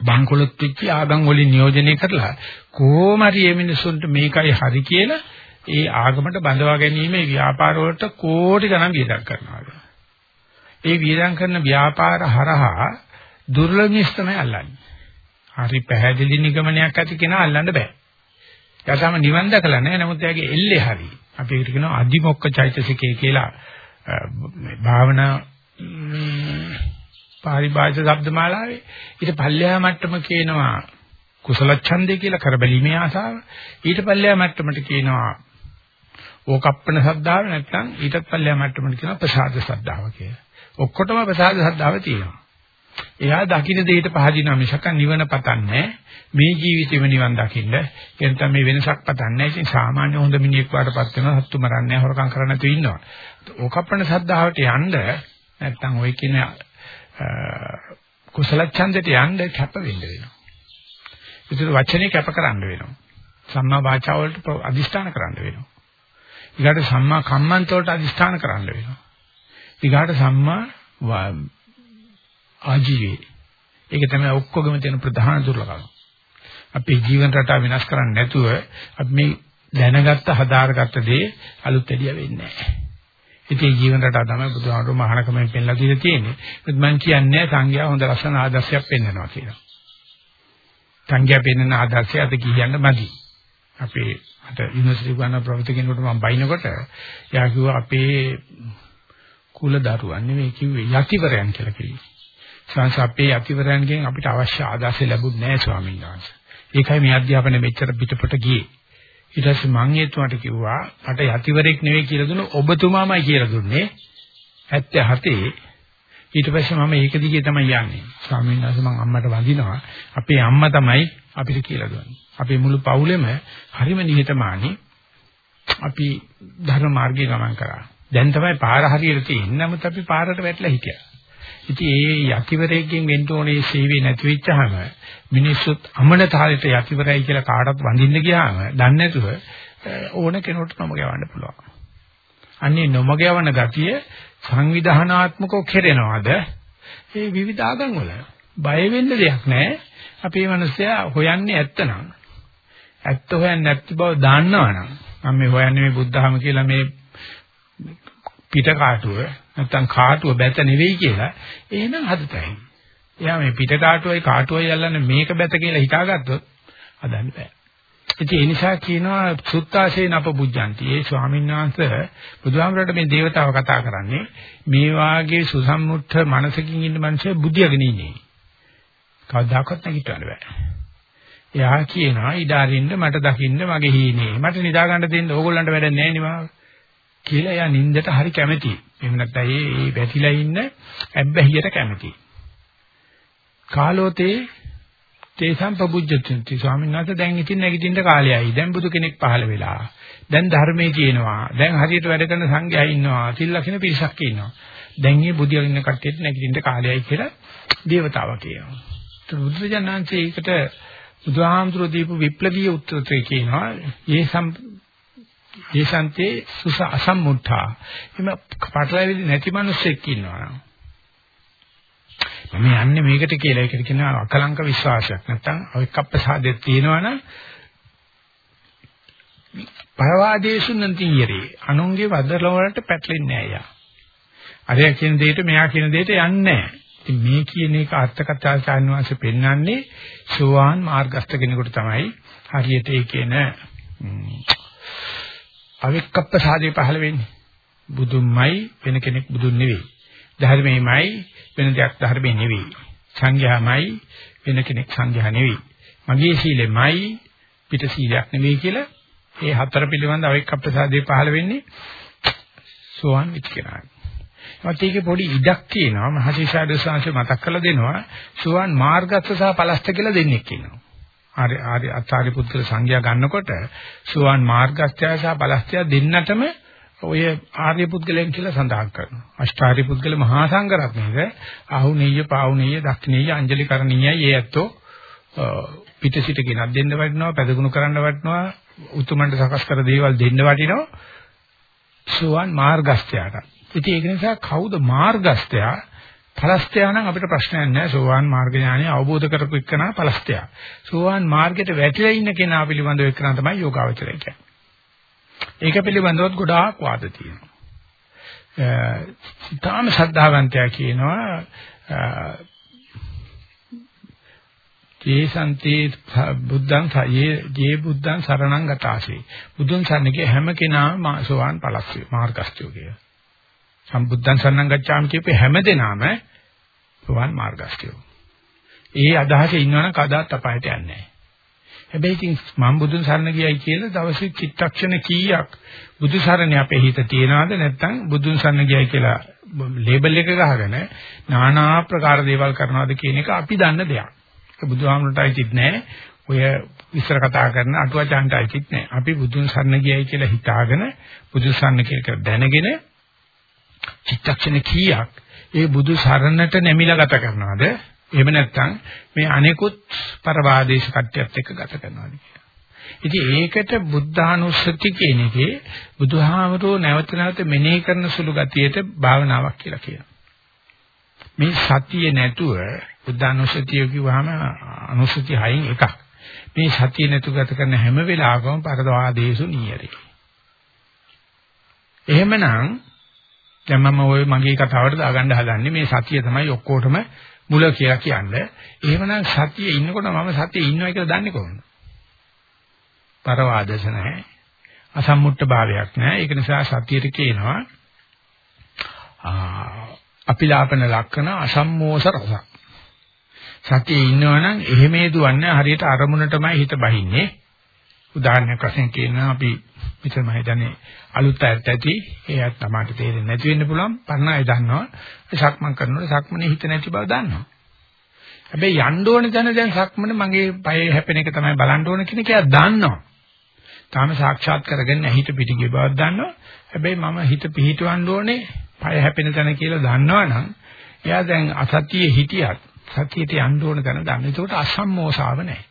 බංකොලොත් වෙච්ච ආගම් වලින් නියෝජනය කරලා කොහොම හරි මේ මිනිස්සුන්ට මේකයි හරි කියලා ඒ ආගමට බඳවා ගැනීමේ ව්‍යාපාර වලට කෝටි ගණන් වියදම් කරනවා. ඒ වියදම් කරන ව්‍යාපාර හරහා දුර්ලභිස් තමයි අල්ලන්නේ. හරි පැහැදිලි නිගමනයක් ඇති කෙනා අල්ලන්න බෑ. එයාටම නිවන් දැකලා නැහැ. නමුත් එයාගේ එල්ලේ හරි. අපි ඒකට කියනවා අදිමොක්ක චෛතසිකය කියලා භාවනා පාරිභාෂා શબ્දමාලාවේ ඊට පල්ලෙහා මට්ටම කියනවා කුසල ඡන්දය කියලා කරබැලීමේ ආසාව ඊට පල්ලෙහා මට්ටමට කියනවා ඕකප්පන ශ්‍රද්ධාව නැත්නම් ඊටත් පල්ලෙහා මට්ටමට කියනවා ප්‍රසාද ශ්‍රද්ධාව කියලා. ඔක්කොටම ප්‍රසාද ශ්‍රද්ධාව තියෙනවා. එයා දකින්න දෙයට පහදිනවා මිසක නිවන පතන්නේ මේ ජීවිතෙම නිවන් දකින්න. එතන මේ වෙනසක් පතන්නේ ඉතින් සාමාන්‍ය හොඳ මිනිහෙක් වඩපත් වෙනවා සත්තු මරන්නේ හොරකම් කරන්න නැතුව ඉන්නවා. ඕකප්පන සද්ධාවට යන්න නැත්තම් ওই කියන කුසල ඡන්දයට යන්න කැප වෙන්න වෙනවා. ඒතර වචනේ කැප කරන්න වෙනවා. සම්මා වාචා වලට අදිෂ්ඨාන කරන්න වෙනවා. ඊගාට සම්මා කම්මන්ත වලට අදිෂ්ඨාන කරන්න වෙනවා ඊගාට සම්මා ආජීවයේ. ඒක තමයි ඔක්කොගෙම තියෙන ප්‍රධාන දුර්ලභම. අපේ ජීවන රටාව වෙනස් කරන්නේ නැතුව අපි මේ දැනගත්ත හදාරගත්ත දේ අලුත් එළිය වෙන්නේ නැහැ. ඉතින් ජීවන රටාව තමයි බුදුහාමුදුරු මහානකමෙන් පෙන්ලා දීලා තියෙන්නේ. ඒත් මම කියන්නේ සංඝයා හොඳ ලස්සන ආදර්ශයක් පෙන්වනවා කියලා. සංඝයා පෙන්වන ආදර්ශය අද කියන්න මදි. අපේ අත යුනිවර්සිටි ගන්න ප්‍රවෘත්ති කෙනෙකුට මම බයිනකොට එයා කිව්වා අපේ කුල දරුවන් නෙමෙයි කිව්වේ යතිවරයන් කියලා කිව්වේ. සංස අපේ අතිවරයන්ගෙන් අපිට අවශ්‍ය ආදාසය ලැබුණ නැහැ ස්වාමීන් වහන්සේ. ඒකයි මේ අධ්‍යාපනය මෙච්චර පිටපොට ගියේ. ඊට පස්සේ මං ඒතුමාට කිව්වා මට යතිවරෙක් නෙවෙයි කියලා දුන්න ඔබතුමාමයි කියලා දුන්නේ. 77 ඊට පස්සේ මම ඒක දිගේ තමයි යන්නේ. ස්වාමීන් වහන්සේ මං අම්මට වඳිනවා. අපේ අම්මා තමයි අපිට කියලා දුන්නේ. අපේ මුළු පවුලෙම හරිම නිහතමානී අපි ධර්ම මාර්ගයේ ගමන් කරා. දැන් තමයි පාර හරියට තියෙන්නේ. නමුත් අපි පාරට වැටලා හිටියා. ඉතින් ඒ යතිවරයෙක්ගෙන් වෙන්න ඕනේ සේවය නැති වෙච්චාම මිනිස්සුත් අමනතාලයට යතිවරයි කියලා කාටවත් වඳින්න ගියාම දන්නේ නැතුව ඕන කෙනෙකුට නොම ගවන්න පුළුවන්. අන්නේ නොම ගවන ගතිය සංවිධානාත්මකව කෙරෙනවද? ඒ විවිධ ආගම් වල බය වෙන්න දෙයක් නැහැ. අපේ මනුස්සයා හොයන්නේ ඇත්තනම් ඇත්ත හොයන්නේ නැති බව දන්නවනම් මම මේ හොයන්නේ මේ බුද්ධහම කියලා මේ පිට කාටුව නැත්තම් කාටුව බැත නෙවෙයි කියලා එහෙනම් හදතයි. එයා මේ පිට කාටුවයි කාටුවයි යල්ලන්නේ මේක බැත කියලා හිතාගත්තොත් හදන්න බෑ. ඉතින් ඒ නිසා කියනවා සුත්තාසේන අපබුද්ධන්ති. ඒ ස්වාමීන් වහන්සේ බුදුහාමරට මේ దేవතාව කතා කරන්නේ මේ වාගේ සුසම්මුත්ත මනසකින් ඉන්න මිනිස්සු බුද්ධියගෙන ඉන්නේ. කවදාකවත් නැගිටවල බෑ. එයා කියනවා ඉඩාරින්න මට දකින්න මගේ හීනේ. මට නිදා ගන්න දෙන්න ඕගොල්ලන්ට වැඩ නැහැ නේ කියලා එයා නින්දට හරි කැමතියි. එහෙම නැත්නම් ඒ වැටිලා ඉන්න ඇබ්බැහියට කැමතියි. කාලෝතේ තේසම් පබුජ්ජති ස්වාමීන් වහන්සේ දැන් ඉතින් නැගිටින්න කාලයයි. දැන් බුදු කෙනෙක් පහළ වෙලා. දැන් ධර්මයේ කියනවා. දැන් හරියට වැඩ කරන සංඝයා ඉන්නවා. තිල් ලක්ෂණ පිරිසක් ඉන්නවා. දැන් මේ බුදියා ඉන්න කට්ටියට නැගිටින්න කාලයයි කියලා දේවතාවා කියනවා. බුදුරජාණන්සේ ඒකට බුදුහාමුදුරුවෝ දීපු විප්ලවීය උත්තරය කියනවා. ඒ ඒසන්තේ සුස අසම්මුත්තා. එimhe පටලැවිලි නැති මිනිස්සෙක් ඉන්නවා. මම යන්නේ මේකට කියලා ඒකට කියනවා අකලංක විශ්වාසයක්. නැත්තම් අවික්කප්පසාදේ තියෙනවනම් පරවාදේශු නන්තියරේ අනුන්ගේ වදල වලට පැටලෙන්නේ නැහැ යා. අරයා කියන දෙයට මෙයා කියන දෙයට යන්නේ නැහැ. ඉතින් මේ කියන එක අර්ථකථාචාන් වහන්සේ පෙන්වන්නේ සෝවාන් මාර්ගස්ත කෙනෙකුට තමයි හරියට ඒ කියන අවික්කප්ප සාදේ පහළ වෙන්නේ. බුදුන්මයි වෙන කෙනෙක් බුදුන් නෙවෙයි. ධර්මෙමයි වෙන දෙයක් ධර්මෙ නෙවෙයි. සංඝයාමයි වෙන කෙනෙක් සංඝයා නෙවෙයි. මගේ සීලෙමයි පිට සීලයක් නෙවෙයි කියලා ඒ හතර පිළිබඳ අවික්කප්ප සාදේ පහළ වෙන්නේ සෝවන් විච කෙනා. මත ඒකේ පොඩි ඉඩක් තියෙනවා මහසිසාරද සංශය මතක් කරලා දෙනවා සෝවන් මාර්ගස්ස සහ පලස්ත කියලා දෙන්නෙක් ඉන්නවා. ආර්ය ආර්ය අත්‍යාරි පුත්‍ර සංඥා ගන්නකොට සුවන් මාර්ගස්ත්‍ය සහ බලස්ත්‍ය දෙන්නටම ඔය ආර්ය පුද්ගලයන් කියලා සඳහන් කරනවා. අෂ්ටාර්ය පුද්ගල මහා සංඝරත්නයේද ආහුනීය පාහුනීය දක්ෂිනීය අංජලි කරණීයයි ඒ ඇත්තෝ පිට සිට ගෙනත් දෙන්න වටිනවා, පැදගුණ කරන්න වටිනවා, උතුමන්ට සකස් කර දේවල් දෙන්න වටිනවා. සුවන් මාර්ගස්ත්‍යයට. ඉතින් ඒක නිසා කවුද මාර්ගස්ත්‍යයා? පලස්තයා නම් අපිට ප්‍රශ්නයක් නැහැ. සෝවාන් මාර්ග ඥානය අවබෝධ කරපු එක්කනා පලස්තයා. සෝවාන් මාර්ගයට වැටිලා ඉන්න කෙනා පිළිබඳව එක්කනා තමයි යෝගාවචරය කියන්නේ. ඒක පිළිබඳව ගොඩාක් වාද තියෙනවා. ඊටාම ශ්‍රද්ධාවන්තයා කියනවා ජේසන්තේ බුද්ධං සයේ ජේ බුද්ධං සරණං ගතාසේ බුදුන් සරණගේ හැම කෙනාම සෝවාන් ඵලස්සේ මාර්ගස්ත්‍යෝ කිය. සම්බුද්ධං සරණං ගච්ඡාමි කියපේ හැම දෙනාම සෝවාන් මාර්ගස්ත්‍යෝ. ඒ අදහසේ ඉන්නවනම් කදාත් අපායට යන්නේ නැහැ. හැබැයි ඉතින් මම බුදුන් සරණ ගියයි කියලා දවසේ චිත්තක්ෂණ කීයක් බුදු සරණේ අපේ හිත තියනවාද නැත්නම් බුදුන් සරණ ගියයි කියලා ලේබල් එක ගහගෙන নানা ආකාර දේවල් කරනවාද කියන එක අපි දන්න දෙයක්. ඒක බුදුහාමුදුරට අයිතිත් නැහැ. ඔය විස්තර කතා කරන අටුවචාන්ට අයිතිත් නැහැ. අපි බුදුන් සරණ ගියයි කියලා හිතාගෙන බුදු සරණ කියලා දැනගෙන චිත්තක්ෂණ කීයක් ඒ බුදු සරණට නැමිලා ගත කරනවාද? එහෙම නැත්නම් මේ අනෙකුත් පරවාදේශ කට්‍යයත් එක්ක ගත කරනවාද කියලා. ඉතින් ඒකට බුද්ධානුස්සති කියන එකේ බුදුහාමරෝ නැවත නැවත මෙනෙහි කරන සුළු ගතියට භාවනාවක් කියලා කියනවා. මේ සතිය නැතුව බුද්ධානුස්සතිය කිව්වහම අනුස්සති හයින් එකක්. මේ සතිය නැතු ගත කරන හැම වෙලාවකම පරදවාදේසු නියරේ. එහෙමනම් දැන් මම ওই මගේ කතාවට දාගන්න හදන්නේ මේ සතිය තමයි ඔක්කොටම මුල කියලා කියන්නේ. එහෙමනම් සතියේ ඉන්නකොට මම සතියේ ඉන්නවා කියලා දන්නේ කොහොමද? පරවාදස නැහැ. අසම්මුට්ඨ භාවයක් නැහැ. ඒක නිසා සතියට කියනවා අපිලාපන ලක්ෂණ අසම්මෝස රස. සතියේ ඉන්නවනම් එහෙමේ දුවන්නේ හරියට අරමුණටමයි හිත බහින්නේ. උදාහරණයක් වශයෙන් කියනවා අපි මෙතන මම හිතන්නේ අලුත් අයත් ඇති ඒ අයත් තමයි තේරෙන්නේ නැති වෙන්න පුළුවන්. පරණ අය දන්නවා. සක්මන් කරනකොට සක්මනේ හිත නැති බව දන්නවා. හැබැයි යන්න ඕන තැන දැන් සක්මන මගේ පයේ හැපෙන එක තමයි බලන්න ඕන කියන එක එයා දන්නවා. තාම සාක්ෂාත් කරගෙන හිත පිටිගිය බවක් දන්නවා. හැබැයි මම හිත පිහිටවන්න ඕනේ පය හැපෙන තැන කියලා දන්නවනම් එයා දැන් අසතියේ හිටියත් සතියට යන්න ඕන තැන දන්න. ඒකට අසම්මෝසාව නැහැ.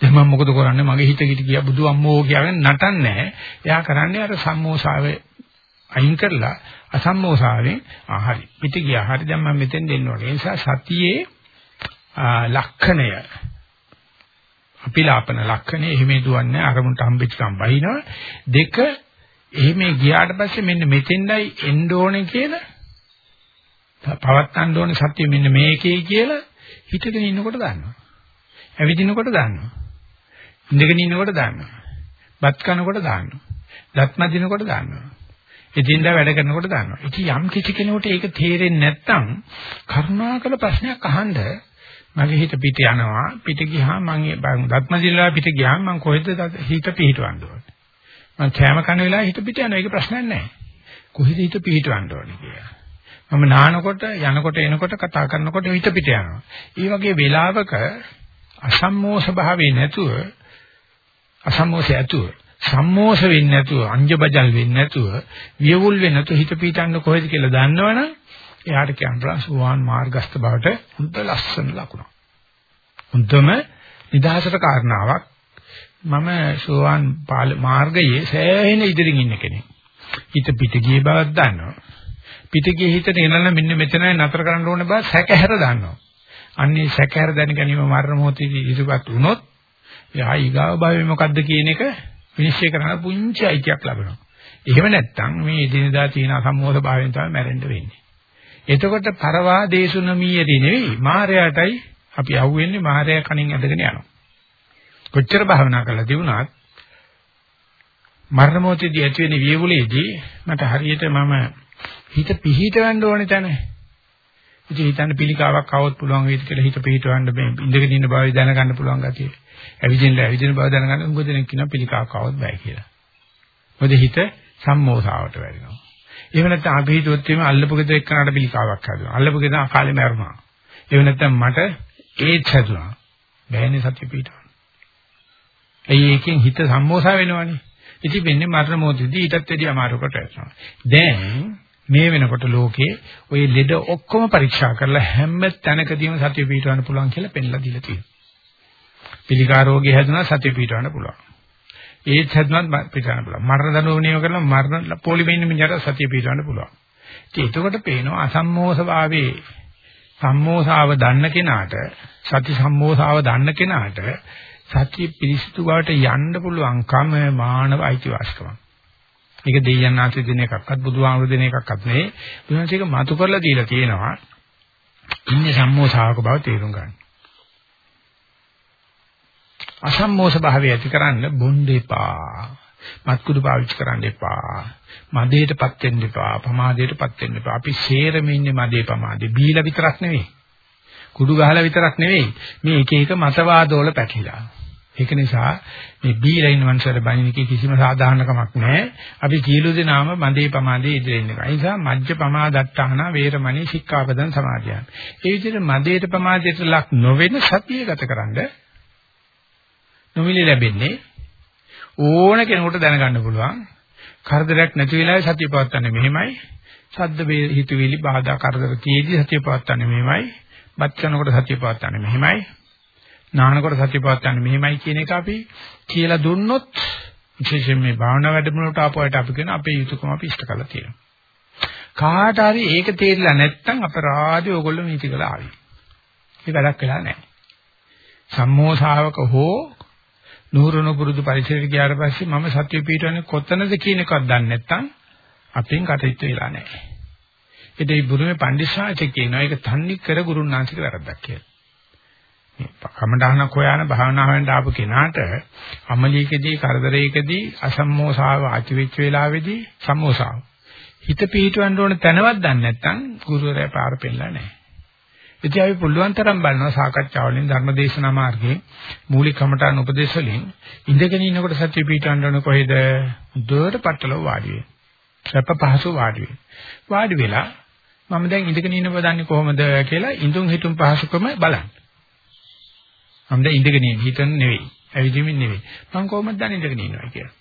දැන් මම මොකද කරන්නේ? මගේ හිත කිටි කියා බුදු අම්මෝ කියලාගෙන නටන්නේ එයා කරන්නේ අර සම්මෝසාවේ අයින් කරලා අසම්මෝසාවෙන් ආ හරි. පිට ගියා. හරි. දැන් මම මෙතෙන් දෙන්න ඕනේ. ඒ නිසා සතියේ ලක්ෂණය. අපිලාපන ලක්ෂණය. එහෙම දුවන්නේ අරමුණට හම්බෙච්ච ගම් බහිනවා. දෙක එහෙම ගියාට පස්සේ මෙන්න මෙතෙන්ඩයි එන්න ඕනේ කියලා. පවත්තන්න ඕනේ සත්‍ය මෙන්න මේකේ කියලා හිතගෙන ඉන්නකොට දන්නවා. ඇවිදිනකොට දන්නවා. ඉඳගෙන ඉන්නකොට දාන්නවා. බත් කනකොට දාන්නවා. දත් මදිනකොට දාන්නවා. එදින්දා වැඩ කරනකොට දාන්නවා. ඉතින් යම් කිසි කෙනෙකුට ඒක තේරෙන්නේ නැත්නම් කරුණාකර ප්‍රශ්නයක් අහන්න මගේ හිත පිට යනවා. පිට ගියාම මම දත් මදිනලා පිට ගියාම මම කොහෙද හිත පිහිටවන්න ඕනේ? මම කැම කන වෙලාව හිත පිට යනවා. ඒක ප්‍රශ්නයක් නැහැ. කොහෙද හිත පිහිටවන්න ඕනේ කියලා. මම නානකොට යනකොට එනකොට කතා කරනකොට හිත පිට යනවා. ඒ වගේ වෙලාවක අසම්මෝෂ භාවේ නැතුව අසම්මෝෂය ඇතුව සම්මෝෂ වෙන්නේ නැතුව අංජබජල් වෙන්නේ නැතුව වියවුල් වෙන්නේ නැතුව හිත පීටන්න කොහෙද කියලා දන්නවනම් එයාට කියනවා සුවාන් මාර්ගස්ත බවට හොඳ ලස්සන ලකුණක්. හොඳම නිදහසට කාරණාවක් මම සුවාන් මාර්ගයේ සෑහෙන ඉදිරින් ඉන්න කෙනෙක්. හිත පිට ගිය බවක් දන්නවා. පිට ගිය හිතට එනනම් මෙන්න මෙතනයි නතර කරන්න ඕන බව සැකහැර දන්නවා. අන්නේ සැකහැර දැන ගැනීම මරණ මොහොතේදී ඉදිරිපත් වුණොත් එයා ඊගාව භාවය මොකද්ද කියන එක විනිශ්චය කරන්න පුංචි අයිතියක් ලැබෙනවා. එහෙම නැත්නම් මේ එදිනදා තියෙන අසම්මෝධ භාවයෙන් තමයි මැරෙන්න වෙන්නේ. එතකොට පරවා දේශුනමීයදී නෙවෙයි මායයටයි අපි අහුවෙන්නේ මායය කණින් ඇදගෙන යනවා. කොච්චර භාවනා කළා දිනුනත් මරණ මොහොතේදී ඇති වෙන වියවුලේදී මට හරියට මම හිත පිහිටවන්න ඕනේ තැන. ඉතින් හිතන්න පිළිකාවක් આવොත් පුළුවන් වේද කියලා හිත පිටවන්න මේ ඉඳගෙන ඉන්න බව දැනගන්න පුළුවන් ගතිය. ඇවිදින්න ඇවිදින බව දැනගන්න උඟ දෙනෙක් කියනවා පිළිකාවක් આવොත් බෑ කියලා. මොකද හිත සම්මෝසාවට වැටෙනවා. එහෙම නැත්නම් අපි හිතුවොත් එimhe අල්ලපු ගෙදර එක්කනට පිළිකාවක් හදුවා. අල්ලපු ගෙදර අකාලේ මැරුණා. එහෙම නැත්නම් මට ඒත් හැදුනා. බෑනේ සත්‍ය පිටවන්න. ඇයි ඒකෙන් හිත සම්මෝසා වෙනවනේ. ඉතින් වෙන්නේ මරණ මොහොතදී ඊටත් වැඩිය අමාරුකට වෙනවා. දැන් මේ වෙනකොට ලෝකේ ওই ලෙඩ ඔක්කොම පරීක්ෂා කරලා හැම තැනකදීම සතිය පිටවන්න පුළුවන් කියලා පෙන්ලා දීලා තියෙනවා. පිළිකා රෝගී හැදුනා සතිය පිටවන්න පුළුවන්. ඒත් හැදුනත් පිටවන්න පුළුවන්. මරණ දඬුවම කරලා මරණ පොලිමේ ඉන්න මිනිහට සතිය පිටවන්න පුළුවන්. ඉතින් එතකොට පේනවා අසම්මෝස භාවයේ සම්මෝසාව දන්න කෙනාට සති සම්මෝසාව දන්න කෙනාට සතිය පිරිසිදු බවට යන්න පුළුවන්කම මානව අයිතිවාසිකම. මේක දෙයයන් ආශ්‍රිත දෙන එකක්වත් බුදුහාමුදුරු දෙන එකක්වත් නෙවෙයි. බුදුහන්සේක මතු කරලා දීලා තියෙනවා. ඉන්නේ සම්මෝසාවක බව තේරුම් ගන්න. අසම්මෝස භාවය ඇති කරන්න බොණ්ඩ එපා. මත්කුඩු පාවිච්චි කරන්න එපා. මදේටපත් වෙන්න එපා. ප්‍රමාදයටපත් වෙන්න එපා. අපි සේරම ඉන්නේ මදේ ප්‍රමාදේ. බීලා විතරක් නෙවෙයි. කුඩු ගහලා විතරක් නෙවෙයි. මේ එක එක මතවාදවල පැටලිලා. ඒක නිසා මේ බීලා ඉන්න මනුස්සයර බණිනකේ කිසිම සාධාරණකමක් නැහැ. අපි කීලු දෙනාම මදේ ප්‍රමාදේ ඉදිරියෙන් යනවා. ඒ නිසා මජ්ජ ප්‍රමාදත්තාන වේරමණී සික්ඛාපදං සමාදියාන. ඒ විදිහට මදේට ප්‍රමාදයට ලක් නොවෙන සතිය ගතකරනද නොමිලේ ලැබෙන්නේ ඕන කෙනෙකුට දැනගන්න පුළුවන්. කරදරයක් නැති වෙලාවේ සතිය පවත්වන්නේ මෙහෙමයි. සද්ද වේ හිතවිලි බාධා කරදර තියේදී සතිය පවත්වන්නේ මෙහෙමයි. බත් කරනකොට සතිය පවත්වන්නේ මෙහෙමයි. නානකොට සතිය පවත්වන්නේ මෙහෙමයි කියන එක අපි කියලා දුන්නොත් විශේෂයෙන් මේ භාවනා වැඩමුළුවට ආපුවාට අපි කියන අපේ යුතුයකම අපි ඉෂ්ට කරලා තියෙනවා. කාට හරි ඒක තේරිලා නැත්නම් අපරාධي ඕගොල්ලෝ නීති කළා ආවි. ඒක වැඩක් වෙලා නැහැ. සම්මෝසාවක හෝ නුහුරුණු පුරුදු පරිසරයට ගියාට පස්සේ මම සත්‍ය පිටවන්නේ කොතනද කියන එකවත් දන්නේ නැත්නම් අපෙන් කටයුතු වෙලා නැහැ. ඒකේ බුරුමේ පඬිස්සාච කියනවා ඒක තන්නේ කර ගුරුනාංශික වැරද්දක් කියලා. කමඩහනක් හොයාන භාවනාවෙන් ආපු කෙනාට අමලියකදී කරදරයකදී අසම්මෝසාව ඇති වෙච්ච වෙලාවේදී සම්මෝසාව හිත පිහිටවන්න ඕන තැනවත් දන්නේ නැත්නම් ගුරුවරයා පාර පෙන්නලා නැහැ. ඉතින් අපි පුළුවන් තරම් බලනවා සාකච්ඡා වලින් ධර්මදේශනා මාර්ගයේ මූලික කමඨාන උපදේශ වලින් ඉඳගෙන ඉන්නකොට සත්‍ය පිටවන්න ඕන කොහෙද? දුවට පట్టලව වාඩි වෙන්න. සැප පහසු වාඩි වෙන්න. වාඩි වෙලා මම දැන් ඉඳගෙන ඉන්න බව දන්නේ කොහොමද කියලා ඉඳුන් හිටුන් පහසුකම බලන්න. මම දැන් ඉඳගෙන ඉන්නේ හිතන නෙවෙයි. ඇවිදින්මින් නෙවෙයි. මම කොහොමද දැන් ඉඳගෙන ඉන්නවා කියලා.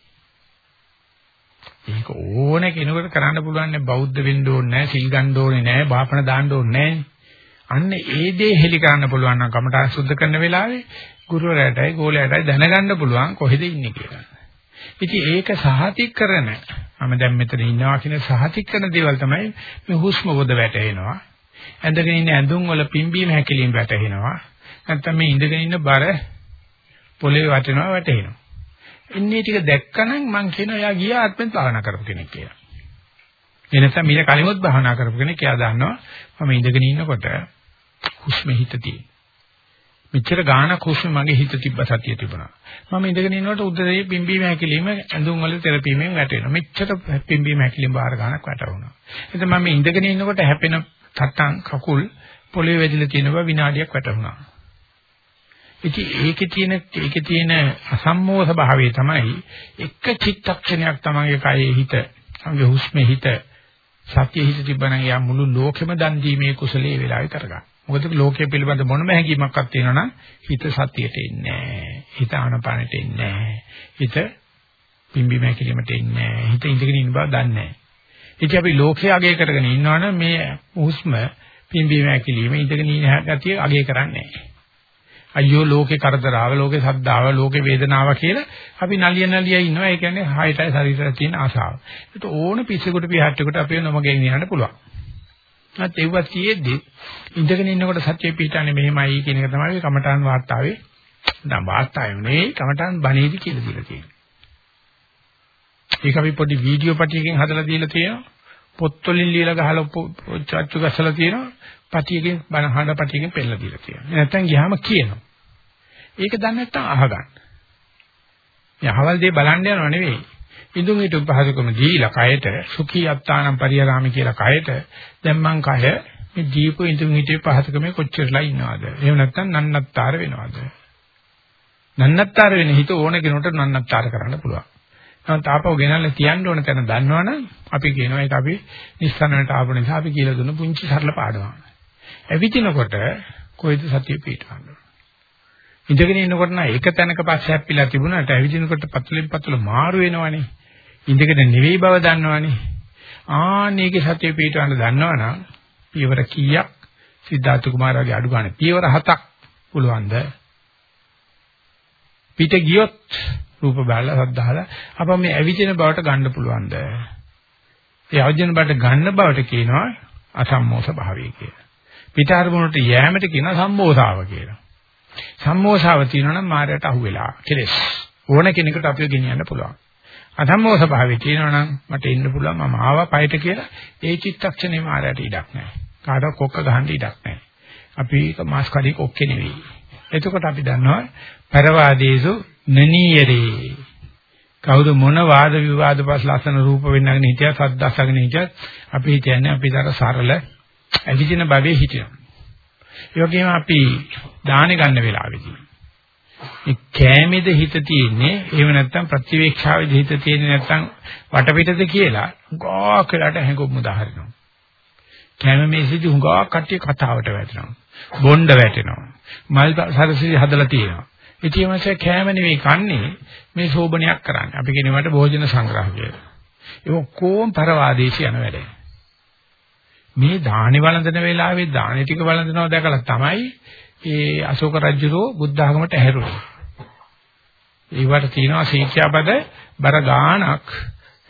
ඒක ඕන කෙනෙකුට කරන්න පුළුවන් නේ බෞද්ධ වෙන්න ඕනේ නැහැ, සිල් ගන්න ඕනේ නැහැ, බාපණ දාන්න ඕනේ නැහැ. අන්න ඒ දේ හෙලි කරන්න පුළුවන් නම් කමඨා සුද්ධ කරන වෙලාවේ ගුරුවරයාටයි ගෝලයාටයි දැනගන්න පුළුවන් කොහෙද ඉන්නේ කියලා. ඉතින් ඒක සහතික කරන මම දැන් මෙතන ඉන්නවා කියන සහතික කරන දේවල් තමයි මේ හුස්ම පොද වැටෙනවා. ඇඳගෙන ඉන්න ඇඳුම් වල පිම්බීම හැකිලින් වැටෙනවා. නැත්නම් මේ ඉඳගෙන ඉන්න බර පොළවේ වටෙනවා වැටෙනවා. එන්නේ ටික දැක්කනම් මං කියනවා එයා ගිය ආත්මෙත් භාවනා කරපු කෙනෙක් කියලා. ඒ නිසා මීට කලිමුත් භාවනා කරපු කෙනෙක් එයා දන්නවා මම ඉඳගෙන ඉන්නකොට හුස්ම හිත තියෙන. මෙච්චර ගානක් හුස්ම මගේ හිත තිබ්බ සතිය තිබුණා. මම ඉඳගෙන ඉන්නකොට උදේ පිම්බීම හැකිලිම ඇඳුම් වල තෙරපීමෙන් වැටෙනවා. මෙච්චර පිම්බීම හැකිලිම බාර ගානක් වැටුණා. එතන මම ඉඳගෙන ඉන්නකොට හැපෙන තට්ටන් කකුල් පොළවේ වැදිලා තියෙන බව විනාඩියක් වැටුණා. ඉතින් ඒකේ තියෙන ඒකේ තියෙන අසම්මෝහ භාවය තමයි එක චිත්තක්ෂණයක් තමයි කයේ හිත, සංගේ හුස්මේ හිත, සතිය හිත තිබ්බනම් යා මුළු ලෝකෙම දන් දීමේ කුසලයේ වෙලාවේ කරගන්න. මොකද ලෝකයේ පිළිබඳ මොනම හැඟීමක්වත් තියෙනවා නම් හිත සතියට එන්නේ නැහැ. හිත ආනපානෙට එන්නේ නැහැ. හිත පිම්බි මැකිලිමට එන්නේ නැහැ. හිත ඉඳගෙන ඉන්න බව දන්නේ නැහැ. ඉතින් අපි ලෝකයේ අගය කරගෙන ඉන්නවනම් මේ හුස්ම පිම්බි මැකිලිම ඉඳගෙන ඉන්න හැටි අගය කරන්නේ නැහැ. අයියෝ ලෝකේ කරදරාව, ලෝකේ සද්දාව, ලෝකේ වේදනාව කියලා අපි නලිය නලිය ඉන්නවා. ඒ කියන්නේ හයටයි ශරීරයට තියෙන ආසාව. ඒත් ඕන පිස්සෙකුට පිටහට්ටෙකුට අපි නොමගෙන් යන්න පුළුවන්. නැත් ඒවා තියෙද්දි ඉඳගෙන ඉන්නකොට සත්‍ය පිටන්නේ මෙහෙමයි කියන එක තමයි කමඨාන් වාර්තාවේ දැන් වාර්තාවේ නේ කමඨාන් බණේදි කියලා දීලා තියෙන්නේ. ඒක අපි පොඩි වීඩියෝ පටියකින් හදලා දීලා තියෙනවා. පොත්වලින් ලියලා ගහලා චච්චු ගසලා තියෙනවා. පටියකින් බණ හඬ පටියකින් පෙන්නලා දීලා තියෙනවා. නැත්තම් ගියාම කියනවා. ඒක දන්නේ නැත්තම් අහගන්න. මේ අහවල් දේ බලන්න යනව නෙවෙයි. ඉදුම් ඊට පහසුකම දීලා කයට සුඛී අත්තානම් පරිහරාමි කියලා කයට දැන් මං කය මේ දීපු ඉදුම් ඊට පහසුකමේ කොච්චරලා ඉන්නවද එහෙම නැත්නම් නන්නත්තර වෙනවද නන්නත්තර වෙන හිත ඕන කෙනෙකුට නන්නත්තර කරන්න පුළුවන් නමුත් තාපව ගෙනල්ලා තියන්න ඕන තැන දන්නවනම් අපි කියනවා ඒක අපි නිස්සනනට ආපු නිසා අපි කියලා දුන්න පුංචි සරල පාඩමක් ඇවිදිනකොට කොයිද සතිය පිටවන්නේ ඉඳගෙන ඉන්නකොට නම් එක තැනක පස්සේ හැප්පිලා තිබුණාට ඇවිදිනකොට පතුලෙන් පතුල මාරු වෙනවනේ ඉඳගෙන නෙවෙයි බව දන්නවනේ. ආන්නේගේ සත්‍ය පිටවන්න දන්නවනම් පියවර කීයක් සිද්ධාර්ථ කුමාරයාගේ අඩු ගන්න පියවර හතක් පුළුවන්ද? පිට ගියොත් රූප බලලා සද්ධාලා අප මේ ඇවිදින බවට ගන්න පුළුවන්ද? ඒ අවජන බවට ගන්න බවට කියනවා අසම්මෝස භාවය කියලා. පිට අරමුණට යෑමට කියනවා සම්මෝසාව කියලා. සම්මෝසාව තියෙනවා නම් මායයට අහු වෙලා කෙලස් ඕන කෙනෙකුට අපිව ගෙනියන්න පුළුවන්. අසම්මෝහ භාවයේ තියෙනවා නම් මට ඉන්න පුළුවන් මම ආවා පයට කියලා ඒ චිත්තක්ෂණේ මාරයට ඉඩක් නැහැ. කාටවත් කොක්ක ගහන්න ඉඩක් නැහැ. අපි මාස් කඩේ කොක්කේ නෙවෙයි. එතකොට අපි දන්නවා පරවාදේසු නනීයරේ. කවුරු මොන වාද විවාද පස් ලස්සන රූප වෙන්නගෙන හිටියත් සද්දස්සගෙන හිටියත් අපි හිතන්නේ අපි දර සරල ඇවිදින භවයේ හිටිනවා. ඒ වගේම අපි දාන ගන්න වෙලාවෙදී මේ කෑමේද හිත තියෙන්නේ එහෙම නැත්නම් ප්‍රතිවේක්ෂාවේද හිත තියෙන්නේ නැත්නම් වටපිටද කියලා ගොක් වෙලාට හැඟුම් උදාහරනවා. කෑම මේසෙදි හුඟා කට්ටිය කතාවට වැටෙනවා. බොණ්ඩ වැටෙනවා. මල් සරසිරි හදලා තියෙනවා. ඉතින් මේ කෑම නෙවෙයි කන්නේ මේ සෝබනයක් කරන්නේ. අපි කියනවාට භෝජන සංග්‍රහ කියලා. ඒක කොම් පරවාදේශී යන වැඩේ. මේ දානි වළඳන වෙලාවේ දානි ටික වළඳනවා දැකලා තමයි ඒ අශෝක රජුරෝ බුද්ධ ආගමට ඇහැරුණා. ඒවට තියෙනවා ශීක්ෂාපද බර ගානක්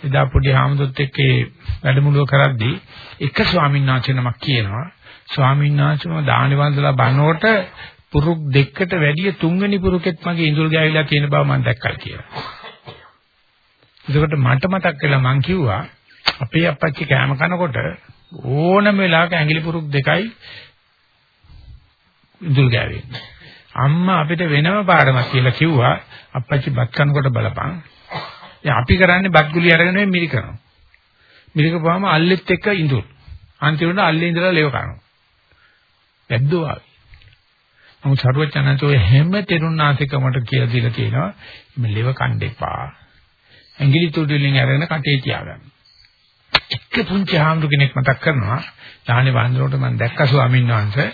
එදා පොඩි හාමුදුරුත් එක්ක වැඩමුළුව කරද්දී එක ස්වාමීන් වහන්සේ නමක් කියනවා ස්වාමීන් වහන්සේම දානි වන්දලා බනෝට පුරුක් දෙකකට වැඩිය තුන්වෙනි පුරුකෙත් මගේ ඉඳුල් ගෑවිලා තියෙන බව මම දැක්කා කියලා. එතකොට මට මතක් වෙලා මං කිව්වා අපේ අපච්චි කෑම කනකොට ඕනම වෙලාවක ඇඟිලි පුරුක් දෙකයි ඉඳුල් ගෑවෙන්නේ. අම්මා අපිට වෙනම පාඩමක් කියලා කිව්වා අපච්චි බත් කනකොට බලපන්. දැන් අපි කරන්නේ බත් ගුලි අරගෙන මිරි කරනවා. මිරි කරපුවාම අල්ලෙත් එක්ක ඉඳුල්. අන්තිමට අල්ලේ ඉඳලා ලේව කනවා. වැද්දෝ ආවේ. නමුත් සරුවචනන්තෝ හැම තෙරුණාසිකමට කියලා දීලා තියෙනවා මේ ලෙව කන්න එපා. ඇඟිලි තුඩුලින් අරගෙන කටේ තියාගන්න. එක පුංචි හාමුදුර කෙනෙක් මතක් කරනවා දාහනේ වන්දනකොට මම දැක්ක ස්වාමීන් වහන්සේ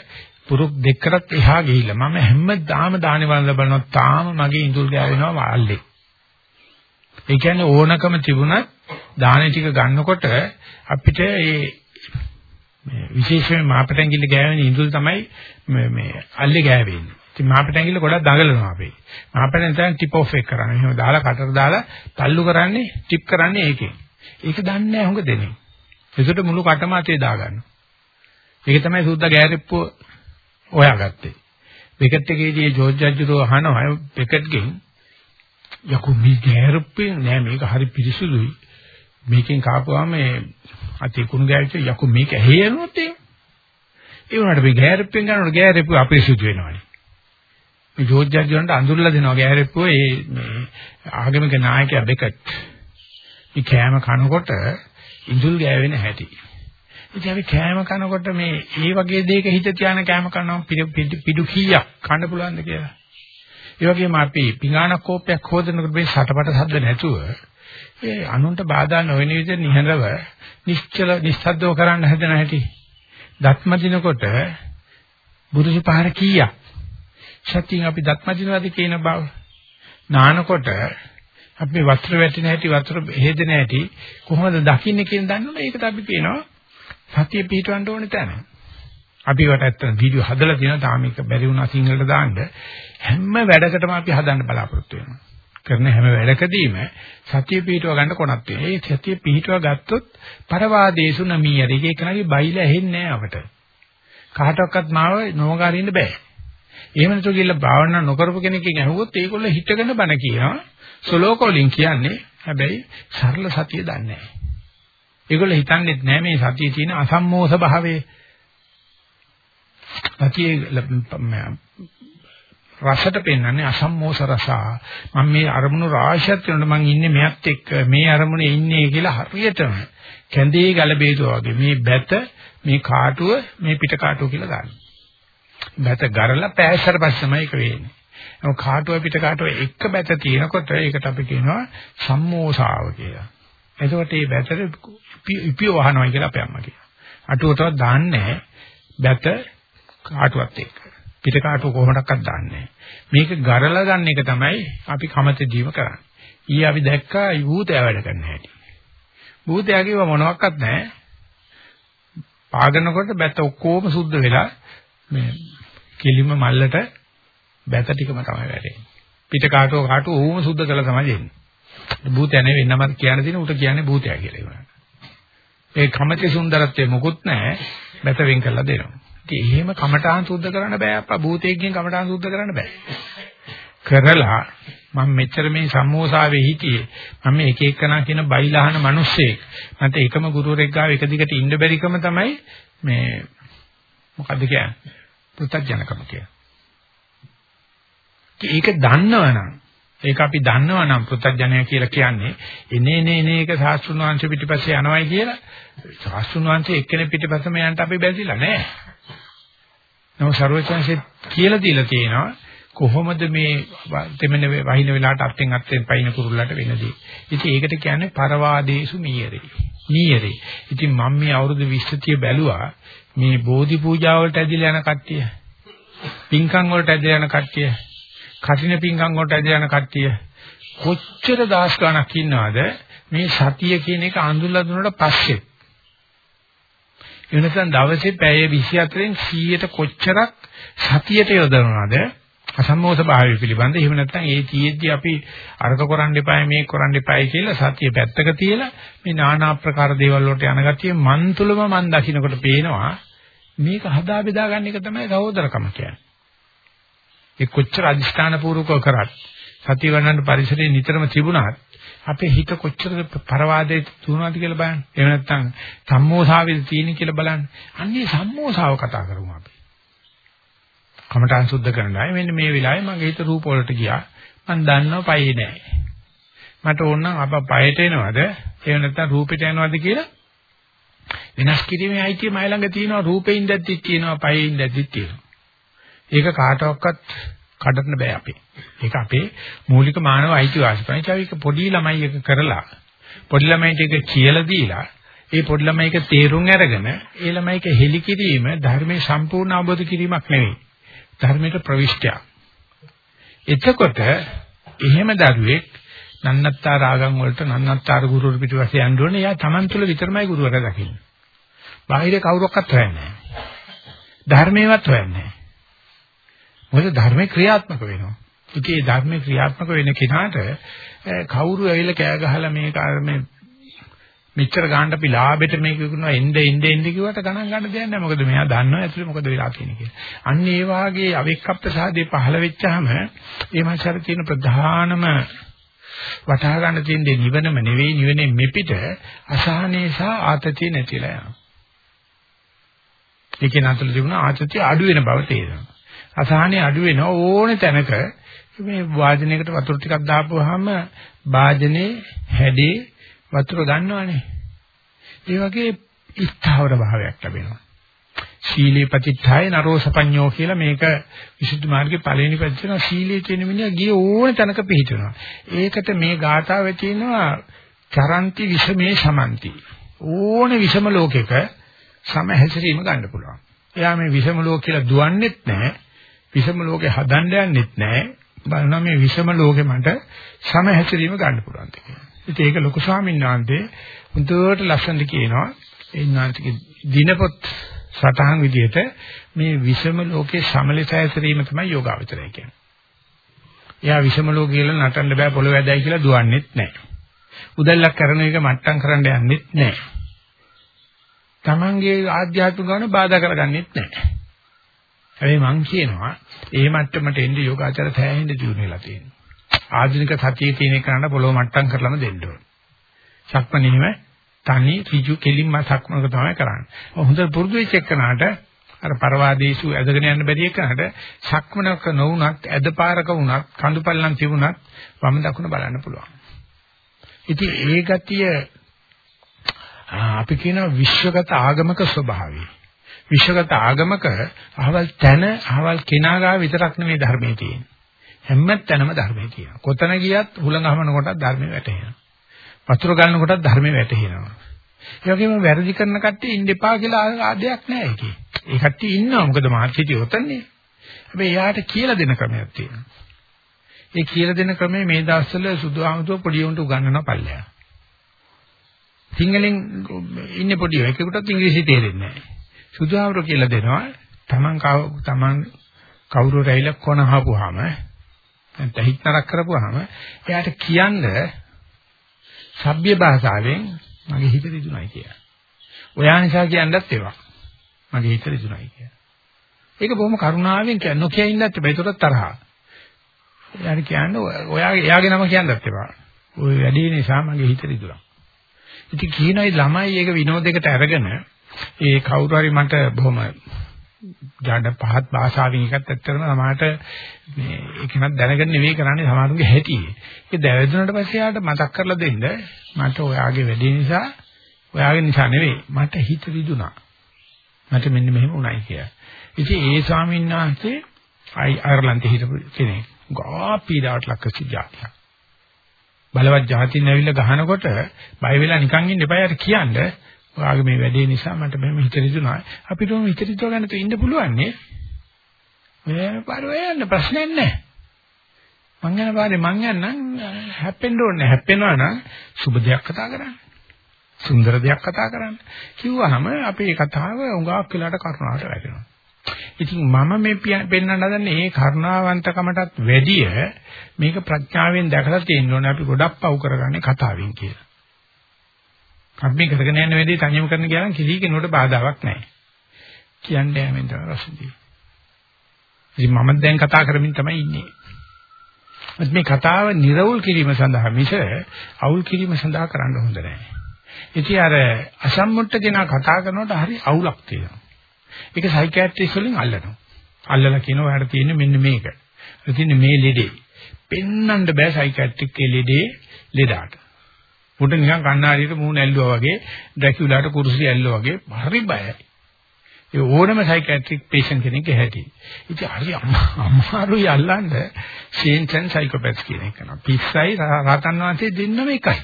පුරුක් දෙකකට එහා ගිහිල්ලා මම හැමදාම දාහනේ වන්දන බලනවා තාම මගේ ඉඳුල් ගෑවෙනවා වාල්ලේ. ඒ කියන්නේ ඕනකම තිබුණත් දාහනේ ටික ගන්නකොට අපිට ඒ මේ විශේෂයෙන්ම මාපටැංගිල්ල ගෑවෙන ඉඳුල් තමයි මේ මේ අල්ලේ ගෑවෙන්නේ. ඉතින් මාපටැංගිල්ල ගොඩක් දඟලනවා අපි. මාපටැංගිල්ල තමයි ටිප් ඔෆ් එක කරන්නේ. එහෙම දාලා කටර දාලා තල්ලු කරන්නේ ටිප් කරන්නේ ඒකෙන්. ඒක දන්නේ නැහැ හොඟ දෙන්නේ. ඒකට මුළු කටම අතේ දාගන්නවා. ඒක තමයි සුද්දා ගෑරෙප්පුව හොයාගත්තේ. විකට් එකේදී ජෝර්ජ් ජජ්ජුරෝ අහනවා විකට්ගෙන් යකෝ මේ ගෑරෙප්පේ නෑ මේක හරි පිරිසුදුයි. මේකෙන් කාපුවාම මේ අතේ කුණු ගෑවිච්ච යකෝ මේක හේයනොත් ඒ ඒ වුණාට මේ ගෑරෙප්පෙන් ගන්නකොට ගෑරෙප්පුව අපිරිසුදු වෙනවනේ. මේ ජෝර්ජ් ජජ්ජුරන්ට අඳුරලා දෙනවා ගෑරෙප්පුව ඒ මේ ආගමික නායකයා බෙකට්. මේ කෑම කනකොට ඉඳුල් ගෑවෙන හැටි. ඉතින් අපි කෑම කනකොට මේ මේ වගේ දෙයක හිත තියාන කෑම කනවා පිඩු කීයක් කන්න පුළුවන්ද කියලා. ඒ වගේම අපි පිඟානක් කෝපයක් හොදනකොට මේ සටපට සද්ද නැතුව ඒ අනුන්ට බාධා නොවන විදිහට නිහඬව නිශ්චල නිස්සද්දව කරන්න හදන හැටි. දත්ම දිනකොට බුදුසි පහර කීයක් සත්‍යයෙන් අපි දත්ම දිනවද කියන බව නානකොට අපි වස්ත්‍ර වැටෙන හැටි වස්ත්‍ර හේදෙන හැටි කොහොමද දකින්නේ කියන දන්නවනේ ඒකට අපි කියනවා සතිය පිටවන්න ඕනේ තැන. අපි වට ඇත්තට වීඩියෝ හදලා තියෙනවා තාම එක බැරි වුණා සිංහලට දාන්න හැම වැඩකටම අපි හදන්න බලාපොරොත්තු වෙනවා. කරන හැම වැඩකදීම සතිය පිටව ගන්න කොනක් තියෙනවා. ඒ සතිය පිටව ගත්තොත් පරවාදේසු නමීයද. ඒක කනගේ බයිලා ඇහෙන්නේ නැහැ අපට. කාටවත් මාව නොමගාරින්න බෑ. එහෙම නැතු කියලා භාවනා නොකරපු කෙනෙක්ගෙන් අහුවොත් ඒගොල්ලෝ හිතගෙන බණ කියනවා. සලෝක වලින් කියන්නේ හැබැයි සරල සතිය දන්නේ නැහැ. ඒගොල්ලෝ හිතන්නේ නැහැ මේ සතියේ තියෙන අසම්මෝස භාවයේ. සතියේ රසට පෙන්වන්නේ අසම්මෝස රස. මම මේ අරමුණු රාශියක් වෙනකොට මම ඉන්නේ මෙයත් එක්ක මේ අරමුණේ ඉන්නේ කියලා හරියටම කැඳේ ගල බේදුවා වගේ මේ බැත මේ කාටුව මේ පිට කාටුව කියලා ගන්නවා. බැත ගරලා පෑස්සට පස්සෙමයි ඒක වෙන්නේ. ඒක කාටුව පිට කාටුව එක බැත තියෙනකොට ඒකට අපි කියනවා සම්මෝසාව කියලා. එතකොට මේ බැතට ඉපිය වහනවා කියලා අපේ අම්මා කියනවා. අටුවටවත් දාන්නේ බැත කාටුවත් එක්ක. පිට කාටුව කොහොමඩක්වත් දාන්නේ මේක ගරලා ගන්න එක තමයි අපි කමතදීම කරන්නේ. ඊයේ අපි දැක්කා භූතය වැඩ කරන හැටි. භූතයා කිව්ව මොනවත් නැහැ. පාගනකොට බැත ඔක්කොම සුද්ධ වෙලා මේ කිලිම මල්ලට බැත ටිකම තමයි වැටෙන්නේ. පිට කාටෝ කාටෝ ඕම සුද්ධ කළා තමයි එන්නේ. භූතය නෙවෙයි නමත් කියන්න තියෙන උට කියන්නේ භූතය කියලා ඒවා. ඒ කමතේ සුන්දරත්වය මොකුත් නැහැ. බැත වෙන් කරලා දෙනවා. ඉතින් එහෙම කමඨාන් සුද්ධ කරන්න බෑ. අප්පා භූතයෙන් කමඨාන් සුද්ධ කරන්න බෑ. කරලා මම මෙච්චර මේ සම්මෝසාවේ හිටියේ. මම එක එකනා කියන බයිලාහන මිනිස්සෙක්. මට එකම ගුරුවරෙක් ගාව එක දිගට ඉන්න බැරිකම තමයි මේ මොකද්ද කියන්නේ? පුත්තජනකම කියන්නේ. ඒක දන්නවනම් ඒක අපි දන්නවනම් පුත්තජනය කියලා කියන්නේ එනේ නේ නේ එක සාස්ත්‍රුණ වංශ පිටිපස්සේ යනවයි කියලා. සාස්ත්‍රුණ වංශේ එක්කෙනෙක් පිටිපස්සම යන්න අපි බැඳිලා නැහැ. නමුත් ਸਰවචන්සේ කියලා දීලා තියෙනවා කොහොමද මේ දෙමන වහින වෙලාවට අත්ෙන් අත්ෙන් පයින් කුරුල්ලට වෙනදී. ඉතින් ඒකට කියන්නේ පරවාදේසු මීයරේ. මීයරේ. ඉතින් මම මේ අවුරුදු 20 බැලුවා මේ බෝධි පූජා වලට ඇදිලා යන කට්ටිය. පින්කම් වලට ඇදිලා යන කට්ටිය. කටින පිංගම් වලට ඇද යන කට්ටිය කොච්චර දාස් ගණක් ඉන්නවද මේ සතිය කියන එක අඳුල්ලා දුන්නට පස්සේ එනසන් දවසේ පැය 24න් 100ට කොච්චරක් සතියට යොදවනවද අසම්මෝස භාවය පිළිබඳ. එහෙම නැත්නම් ඒ තියෙද්දි අපි අරක කරන්න එපායි මේක කරන්න එපායි කියලා සතිය පැත්තක තියලා මේ নানা ආකාර දේවල් වලට යන ගතිය මන් තුලම මන් දකින්නකොට පේනවා. මේක හදා බෙදා ගන්න එක තමයි සහෝදරකම කියන්නේ. ඒ කොච්චර අදිස්ථාන පූර්වකව කරත් සතිය වඩන්න පරිසරයේ නිතරම තිබුණාත් අපේ හිත කොච්චර පරවාදයේ තුනවාද කියලා බලන්න. එහෙම නැත්නම් සම්මෝසාවෙද තියෙන කියලා බලන්න. අන්නේ සම්මෝසාව කතා කරමු අපි. කමඨාන් සුද්ධ කරන්නයි මෙන්න මේ වෙලාවේ මගේ හිත රූප වලට ගියා. මම දන්නව පයේ නෑ. මට ඕන නම් අප පයට එනවද? එහෙම නැත්නම් රූපෙට යනවද කියලා වෙනස් කිරීමේ අයිතිය මයි ළඟ තියෙනවා රූපේ ඉඳද්දිත් තියෙනවා පයේ ඉඳද්දිත් තියෙනවා. ඒක කාටවත් කඩන්න බෑ අපේ. ඒක අපේ මූලික මානව අයිතිවාසිකම්. ඒක පොඩි ළමයි එක කරලා පොඩි ළමයිට ඒක කියලා දීලා ඒ පොඩි ළමයික තේරුම් අරගෙන ඒ ළමයික හෙලි කිරීම ධර්මයේ සම්පූර්ණ අවබෝධ කිරීමක් නෙවෙයි. ධර්මයට ප්‍රවිෂ්ඨයක්. එතකොට එහෙම දරුවෙක් නන්නත්තර ආගම් වලට නන්නත්තර ගුරුවරු පිටුපස්සේ යන්න ඕනේ. එයා Taman තුල විතරමයි ගුරුවරයා දකින්නේ. බාහිර කවුරක්වත් හොයන්නේ නැහැ. ධර්මේවත් හොයන්නේ නැහැ. මොකද ධර්මේ ක්‍රියාත්මක වෙනවා. ඉතින් ඒ ධර්මේ ක්‍රියාත්මක වෙන කෙනාට කවුරු ඇවිල්ලා කෑ ගහලා මේක මේ මෙච්චර ගන්න අපි ලාභෙට මේක කරනවා එnde එnde එnde කිව්වට ගණන් ගන්න දෙයක් නැහැ. මොකද මෙයා දන්නවා ඇතුලේ මොකද වෙලා තියෙන්නේ කියලා. අන්න ඒ වාගේ අවික්කප්පසාදේ පහළ වෙච්චාම ඒ මාසාර තියෙන ප්‍රධානම වටහා ගන්න තියෙන දේ නිවනම නෙවෙයි නිවනේ මෙපිට අසහනේ සහ ආතතිය නැතිලා යනවා. ඒකේ නතර තිබුණා ආතතිය අඩු වෙන බව තේරෙනවා. අසහනෙ අඩු වෙන ඕනේ තැනක මේ වාදනයකට වතුර ටිකක් දාපුවාම වාදනේ හැඩේ වතුර ගන්නවනේ. ඒ වගේ ස්ථාවර භාවයක් ලැබෙනවා. සීලේ ප්‍රතිඨාය නරෝසපඤ්ඤෝ කියලා මේක විසුද්ධි මාර්ගයේ පළවෙනි පැත්තේ සීලයේ තියෙන මිනිහා ගිය ඕන තැනක පිහිටනවා. ඒකට මේ ගාථාවේ තියෙනවා චරಂತಿ විෂමේ සමಂತಿ. ඕන විෂම ලෝකෙක සම හැසිරීම ගන්න පුළුවන්. එයා මේ විෂම ලෝක කියලා දුවන්නේත් නැහැ. විෂම ලෝකේ හදන්න යන්නෙත් නැහැ. බලනවා මේ විෂම ලෝකේ මට සම හැසිරීම ගන්න පුළුවන් කියලා. ඉතින් ඒක ලොකු ස්වාමීන් වහන්සේ හුදුවට ලස්සනට කියනවා. ඒ ඥාතික දිනපොත් සටහන් විදිහට මේ විෂම ලෝකේ සමලෙස හැසිරීම තමයි යෝගාවචරය කියන්නේ. එයා විෂම ලෝකේ කියලා නටන්න බෑ පොළොව ඇදයි කියලා දුවන්නෙත් නැහැ. උදැල්ලක් කරන එක මට්ටම් කරන්න යන්නෙත් නැහැ. Tamange ආධ්‍යාත්මික ගමන බාධා කරගන්නෙත් නැහැ. හැබැයි මං කියනවා ඒ මට්ටමට එන්න යෝගාචර සෑහෙන්න දියුණු වෙලා තියෙනවා. ආධුනික සතියේ තියෙන කරන්න පොළොව මට්ටම් කරලම දෙන්න ඕන. සක්මණේම තනි ඍජු කෙලින්ම සක්මනක තමයි කරන්නේ. හොඳ පුරුදු වෙච්ච එකනට අර පරවාදීසු ඇදගෙන යන්න බැරි එකනට සක්මනක නොවුනත් ඇදපාරක වුණත් කඳුපල්ලන් තිබුණත් වම දකුණ බලන්න පුළුවන්. ඉතින් ඒ ගතිය අපි කියන විශ්වගත ආගමක ස්වභාවය. විශ්වගත ආගමක අහවල් තැන අහවල් කෙනා ගාව විතරක් නෙමෙයි ධර්මයේ තියෙන්නේ. හැම තැනම ධර්මයේ තියෙනවා. කොතන ගියත් හුලඟ හමන කොටත් ධර්මයේ වැටෙනවා. වතුර ගලන කොටත් ධර්මයේ වැටෙනවා. ඒ වගේම වැරදි කරන කට්ටිය ඉන්න එපා කියලා ආදයක් නැහැ ඒකේ. ඒ කට්ටිය ඉන්නවා මොකද මාර්කේටි උතන්නේ. හැබැයි එයාට කියලා දෙන ක්‍රමයක් තියෙනවා. ඒ කියලා දෙන ක්‍රමය මේ දවස්වල සුදු ආමතුව පොඩි උන්ට උගන්වන පල්ලයක්. සිංහලෙන් ඉන්නේ පොඩි එකෙකුටත් ඉංග්‍රීසි තේරෙන්නේ නැහැ. සුදුහාමර කියලා දෙනවා තමන් කව තමන් කවුරු රැයිල කොන හපුවාම නැත්නම් හිත නරක කරපුවාම එයාට කියන්න සભ્ય භාෂාවෙන් මගේ හිත රිදුනයි කියලා. ඔයා නිසා කියන්නත් ඒවා. මගේ හිත රිදුනයි කියලා. ඒක බොහොම කරුණාවෙන් කියන්නේ නොකිය ඉන්නත් බෑ. ඒතරත් තරහා. එයාට කියන්න ඔයාගේ එයාගේ නම කියන්නත් ඒවා. ওই වැඩේ නිසා මගේ හිත රිදුනා. ඉතින් කියනයි ළමයි ඒක විනෝදයකට අරගෙන ඒ කවුරු හරි මට බොහොම ජඩ පහත් භාෂාවෙන් එකත් ඇත්තටම සමහරට මේ ඒක නත් දැනගෙන නෙවෙයි කරන්නේ සමහරුගේ හැටි. ඒක දැවැදුනට පස්සේ යාට මතක් කරලා දෙන්න මට ඔයාගේ වැඩේ නිසා ඔයාගේ නිසා නෙවෙයි මට හිත රිදුනා. මට මෙන්න මෙහෙම උනායි කියලා. ඉතින් ඒ ස්වාමීන් වහන්සේ අයර්ලන්තේ හිටපු කෙනෙක්. ගා පීඩාවට ලක්ක සිද්ධාතියක්. බලවත් જાතින් ඇවිල්ලා ගහනකොට බය වෙලා නිකන් ඉන්න එපා යට කියන්නේ ඔයාගේ මේ වැඩේ නිසා මට මෙහෙම හිත රිදුනා. අපිට උන් හිත රිදුව ගන්න තු ඉන්න පුළුවන් නේ. මේ පාරේ යන්න ප්‍රශ්නයක් නැහැ. මං යන පාරේ මං යන්නම් හැප්පෙන්න ඕනේ. හැප්පෙනවා නම් සුබ දෙයක් කතා කරන්න. සුන්දර දෙයක් කතා කරන්න. කිව්වහම අපේ කතාව උඟාක් වෙලාට කරුණාවට වැටෙනවා. ඉතින් මම මේ පෙන්වන්න හදන්නේ මේ කරුණාවන්තකමටත් වැඩිය මේක ප්‍රඥාවෙන් දැකලා තියෙන්න ඕනේ අපි ගොඩක් පව් කරගන්නේ කතාවෙන් කියලා. අපි මේ කරගෙන යන වෙලේ තනියම කරන ගියාම කිසි කෙනෙකුට බාධාවක් නැහැ. කියන්නේ හැමෙන් තමයි රසදී. ඉතින් මම දැන් කතා කරමින් තමයි ඉන්නේ. මේ කතාව නිර්වුල් කිරීම සඳහා මිස අවුල් කිරීම සඳහා කරන්න හොඳ නැහැ. ඉතින් අර අසම්මුට්ට කෙනා කතා කරනකොට හරි අවුලක් තියෙනවා. ඒක සයිකියාට්‍රිස් වලින් අල්ලනවා. අල්ලලා කියනවා ඔයාලට තියෙන්නේ මෙන්න මේක. ඔය තියෙන්නේ මේ ලෙඩේ. පෙන්වන්න බෑ සයිකියාට්‍රික් ඒ ලෙඩේ ලෙඩාට. උඩ නිකන් කණ්ණාඩියට මූණ ඇල්ලුවා වගේ ඩ්‍රැකියුලාට කුරුසිය ඇල්ලුවා වගේ හරි බයයි. ඒ ඕනම සයිකියාට්‍රික් පේෂන්ට් කෙනෙක්ගේ හැටි. ඉතින් හරි අමාරුයි අල්ලන්න සේන්ස් ඇන් සයිකෝපැත්ස් කියන එක නා. පිස්සයි රහතන් වහන්සේ දෙන්නම එකයි.